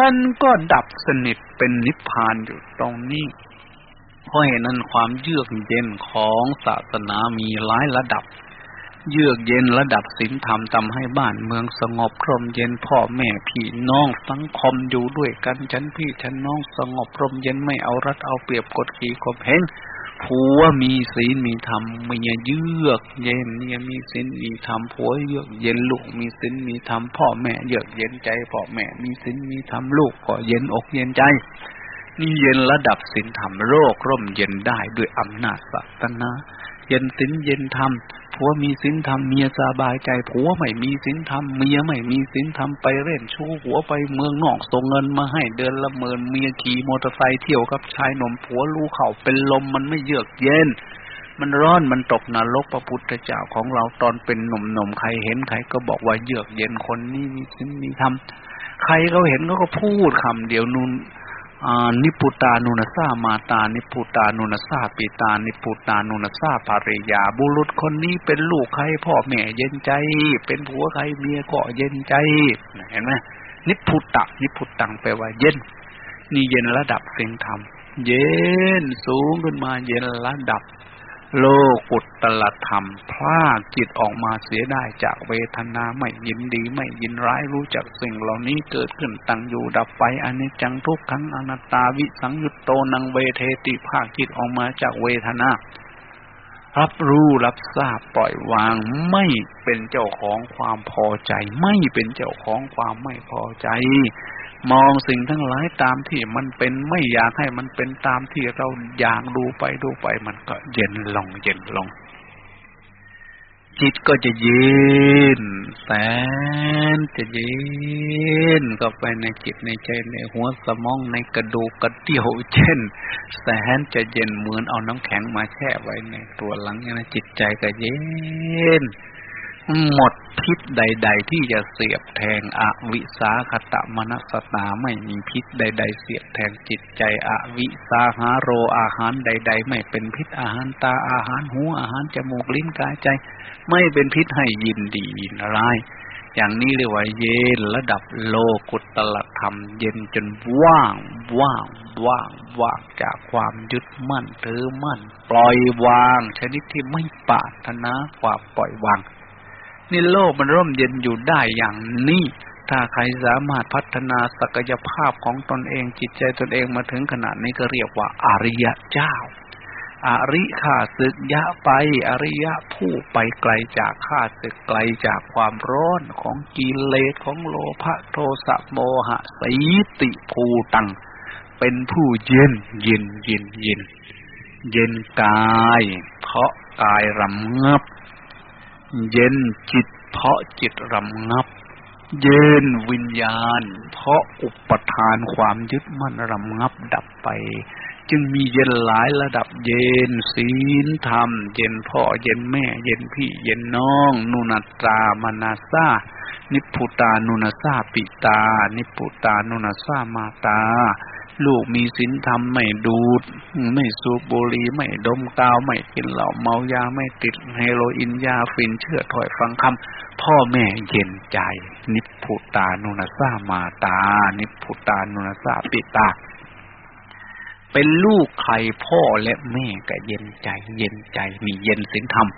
มันก็ดับสนิทเป็นนิพพานอยู่ตรงนี้ เพราะเหตุนั้นความเยือกเย็นของศาสนามีหลายระดับ เยือกเย็นระดับศีลธรรมทำให้บ้านเมืองสงบร่มเย็นพ่อแม่พี่น้องสังคมอยู่ด้วยกันฉันพี่ฉันน้องสงบร่มเย็นไม่เอารัดเอาเปรียบกดขี่ข่มเหง ผัวมีศีลมีธรรมเมียเยือกเย็นเมียมีศีลมีธรรมผัวเยือกเย็นลูกมีศีลมีธรรมพ่อแม่เยือกเย็นใจพ่อแม่มีศีลมีธรรมลูกก็เย็นอกเย็นใจ นี่เย็นระดับศีลธรรมโรคร่มเย็นได้ด้วยอำนาจศาสนาเย็นศีลเย็นธรรม ผัวมีศีลธรรมเมียสบายใจผัวไม่มีศีลธรรมเมียไม่มีศีลธรรมไปเล่นชู้หัวไปเมืองนอกส่งเงินมาให้เดือนละเมินเมียขี่มอเตอร์ไซค์เที่ยวกับชายหนุ่มผัวรู้เข่าเป็นลมมันไม่เยือกเย็น มันร้อนมันตกนรกพระพุทธเจ้าของเราตอนเป็นหนุ่มๆใครเห็นใครก็บอกว่าเยือกเย็นคนนี้มีศีลมีธรรมใครเขาเห็นเขาก็พูดคำเดียวนูน นิพุตานุนสามาตา นิพุตานุนสาปิตา นิพุตานุนสาภริยา บุรุษคนนี้เป็นลูกใครพ่อแม่เย็นใจ เป็นผัวใครเมียก็เย็นใจเห็นไหมนิพุตะนิพุตังแปลว่าเย็น นี่เย็นระดับเสียงธรรม เย็นสูงขึ้นมาเย็นระดับ โลกุตตลธรรมพลากจิตออกมาเสียได้จากเวทนาไม่ยินดีไม่ยินร้ายรู้จักสิ่งเหล่านี้เกิดขึ้นตั้งอยู่ดับไปอันนี้จังทุกขังอนัตตาวิสังยุตโตนังเวเทติภาคจิตออกมาจากเวทนา รับรู้รับทราบปล่อยวางไม่เป็นเจ้าของความพอใจ ไม่เป็นเจ้าของความไม่พอใจ มองสิ่งทั้งหลายตามที่มันเป็นไม่อยากให้มันเป็นตามที่เราอยากดูไปดูไป มันก็เย็นลงเย็นลง จิตก็จะเย็นแสนจะเย็นก็ไปในจิตในใจในหัวสมองในกระดูกกระเดี่ยวเช่น แสนจะเย็นเหมือนเอาน้ำแข็งมาแช่ไว้ในตัวหลังนะจิตใจก็เย็น หมดพิษใด ๆ ที่จะเสียบแทงอวิสาขตมนัสตาไม่มีพิษใด ๆ เสียบแทงจิตใจอวิสาหาโรอาหารใด ๆ ไม่เป็นพิษอาหารตาอาหารหูอาหารจมูกลิ้นกายใจ ไม่เป็นพิษให้ยินดียินร้ายอย่างนี้เรียกว่าเย็นระดับโลกุตตลธรรม เย็นจนว่างว่างว่างว่างจากความยึดมั่นถือมั่น ปล่อยวาง ชนิดที่ไม่ปาถนาความปล่อยวาง นี่โลกมันร่มเย็นอยู่ได้อย่างนี้ ถ้าใครสามารถพัฒนาศักยภาพของตนเองจิตใจตนเองมาถึงขนาดนี้ก็เรียกว่าอริยะเจ้าอริข้าศึกยะไป อริยะผู้ไปไกลจากข้าศึกไกลจากความร้อนของกิเลสของโลภะโทสะโมหะสีติภูตัง เป็นผู้เย็นเย็นเย็นเย็น เย็นกาย เพราะกายรำเงับ เย็นจิตเพราะจิตรำงับ เย็นวิญญาณ เพราะอุปทานความยึดมั่นรำงับดับไป จึงมีเย็นหลายระดับเย็นศีลธรรม เย็นพ่อเย็นแม่ เย็นพี่เย็นน้อง นุนัตรามนาซานิพุตานุนาซาปิตา นิพุตานุนาซามาตา ลูกมีศีลธรรมไม่ดูด ไม่สูบบุหรี่ไม่ดมกาวไม่กินเหล้าเมายาไม่ติดเฮโรอีนยาฟินเชื่อถอยฟังคำพ่อแม่เย็นใจ นิพุตานุนาซามาตา นิพุตานุนาซาปิตา เป็นลูกใครพ่อและแม่ก็เย็นใจ เย็นใจมีเย็นศีลธรรม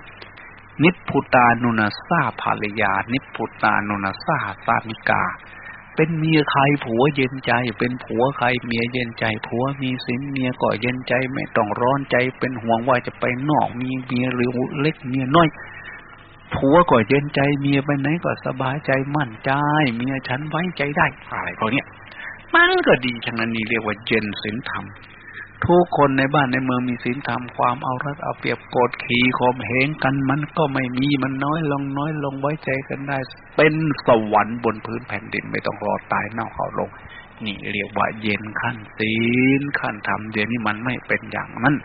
นิพุตานุนาซาภรรยา นิพุตานุนาซาสามิกา เป็นเมียใครผัวเย็นใจ เป็นผัวใครเมียเย็นใจ ผัวมีสินเมียก็เย็นใจไม่ต้องร้อนใจ เป็นห่วงว่าจะไปนอกมีเมียหรือเล็กเมียน้อยผัวก็เย็นใจเมียไปไหนก็สบายใจมั่นใจเมียฉันไว้ใจได้อะไรพวกนี้มันก็ดีฉะนั้นนี่เรียกว่าเย็นศีลธรรม ทุกคนในบ้านในเมืองมีศีลธรรมความเอารัดเอาเปรียบโกรธขี่ข่มเหงกันมันก็ไม่มีมันน้อยลงน้อยลงไว้ใจกันได้ เป็นสวรรค์บนพื้นแผ่นดินไม่ต้องรอตายเน่าเขาลง นี่เรียกว่าเย็นขั้นศีลขั้นธรรมเดี๋ยวนี้มันไม่เป็นอย่างนั้น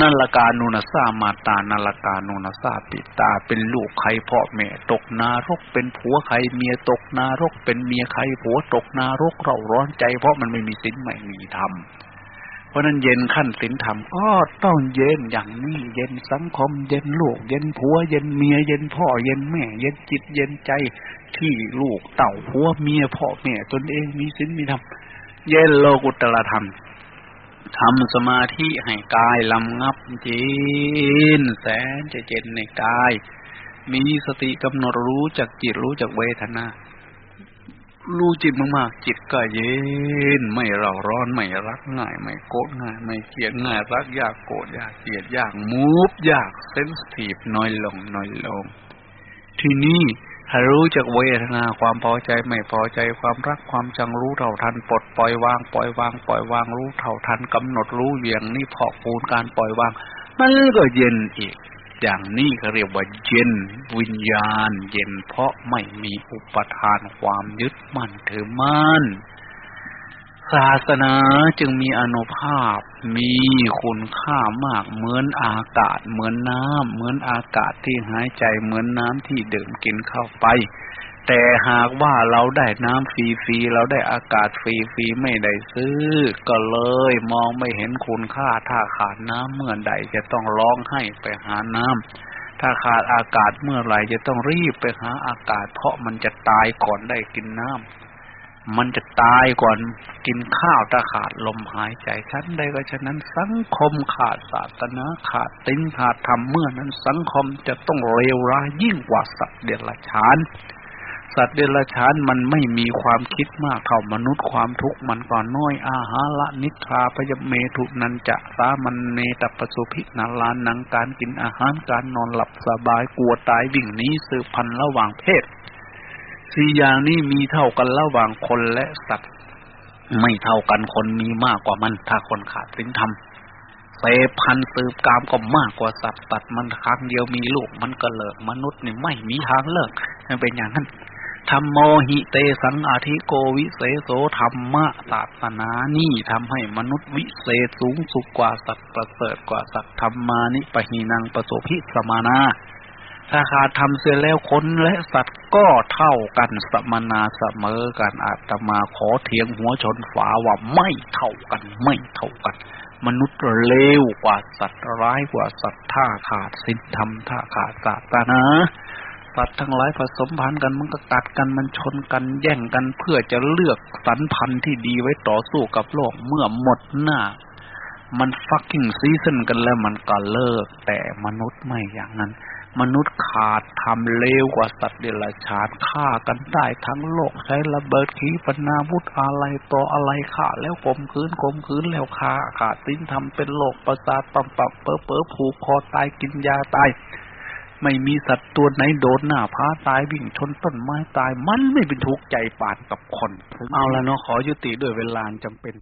นัลกานุนสามาตานัลกานุนสาปิตา เป็นลูกใครพ่อแม่ตกนารก เป็นผัวใครเมียตกนารก เป็นเมียใครผัวตกนารกเราร้อนใจเพราะมันไม่มีศีลไม่มีธรรม ราะนั้นเย็นขั้นศีลธรรมก็ต้องเย็นอย่างนี้เย็นสังคม เย็นลูก เย็นผัว เย็นเมีย เย็นพ่อ เย็นแม่ เย็นจิต เย็นใจที่ลูกเต่าผัวเมียพ่อแม่ตนเองมีศีลมีธรรมเย็นโลกุตละธรรมทำสมาธิให้กายลำงับจีนแสนจะเจนในกาย มีสติกำหนดรู้จักจิตรู้จักเวทนา รู้จิตมากๆจิตก็เย็น ไม่เราร้อนไม่รักง่าย ไม่โกรธง่าย ไม่เกลียดง่าย รักยากโกรธยากเกลียดยากมูฟยากเซนสทีฟน้อยลงน้อยลง ที่นี่ถ้ารู้จักเวทนาความพอใจไม่พอใจความรักความจังรู้เท่าทันปลดปล่อยวางปล่อยวางปล่อยวางรู้เท่าทันกำหนดรู้เวียงนี่พอคูณการปล่อยวาง มันก็เย็นอีก อย่างนี้เขาเรียกว่าเย็นวิญญาณ เย็นเพราะไม่มีอุปทานความยึดมั่นถือมั่น ศาสนาจึงมีอนุภาพมีคุณค่ามากเหมือนอากาศ เหมือนน้ำเหมือนอากาศที่หายใจเหมือนน้ำที่ดื่มกินเข้าไป แต่หากว่าเราได้น้ำฟรีๆเราได้อากาศฟรีๆไม่ได้ซื้อ ก็เลยมองไม่เห็นคุณค่าถ้าขาดน้ำเมื่อใดจะต้องร้องให้ไปหาน้ำถ้าขาดอากาศเมื่อไหร่จะต้องรีบไปหาอากาศ เพราะมันจะตายก่อนได้กินน้ำมันจะตายก่อนกินข้าวถ้าขาดลมหายใจชั้นใดก็ฉะนั้นสังคมขาดศาสนาขาดติ้งขาดธรรมเมื่อนั้นสังคมจะต้องเลวร้ายยิ่งกว่าสัตว์เดรัจฉาน สัตว์เดรัจฉานมันไม่มีความคิดมากเท่ามนุษย์ความทุกข์มันก็น้อยอาหาละนิทราพยเมทุนันจะสามันเนตปสุพินาลานนังการกินอาหารการนอนหลับสบายกลัวตายวิ่งหนีสืบพันธ์ระหว่างเพศสี่อย่างนี้มีเท่ากันระหว่างคนและสัตว์ ไม่เท่ากันคนมีมากกว่ามันถ้าคนขาดศีลธรรมเสพันสืบกามก็มากกว่าสัตว์ตัดมันครั้งเดียวมีลูกมันก็เลิกมนุษย์นี่ไม่มีทางเลิกมันเป็นอย่างนั้น ธรรมโมหิเตสังอาทิโกวิเศโสธรรมะศาสนานี่ทำให้มนุษย์วิเศษสูงสุดกว่าสัตว์ประเสริฐกว่าสัตว์ธรรมานิปหินังประสพิสมานา ถ้าขาดทำเสียแล้วคนและสัตว์ก็เท่ากันสมนาเสมอกันอาตมาขอเทียงหัวชนฝาว่าไม่เท่ากันไม่เท่ากัน มนุษย์เลวกว่าสัตว์ร้ายกว่าสัตว์ถ้าขาดศีลธรรมถ้าขาดศาสนา สัตว์ทั้งหลายผสมพันธุ์กันมันก็กัดกันมันชนกันแย่งกันเพื่อจะเลือกสรรพันธุ์ที่ดีไว้ต่อสู้กับโลกเมื่อหมดหน้า มัน fucking season กันแล้วมันก็เลิก แต่มนุษย์ไม่อย่างนั้น มนุษย์ขาดทำเลวกว่าสัตว์เดรัจฉานฆ่ากันได้ทั้งโลกใช้ระเบิดขีปนาวุธอะไรต่ออะไรฆ่าแล้วกลมคืนกลมคืนแล้วฆ่าขาดสิ้นทำเป็นโลกประสาทปัมปับเปอเปอผูกคอตายกินยาตาย ไม่มีสัตว์ตัวไหนโดนหน้าพาตายวิ่งชนต้นไม้ตาย มันไม่เป็นทุกข์ใจปานกับคน เอาละเนาะขอยุติด้วยเวลาจำเป็น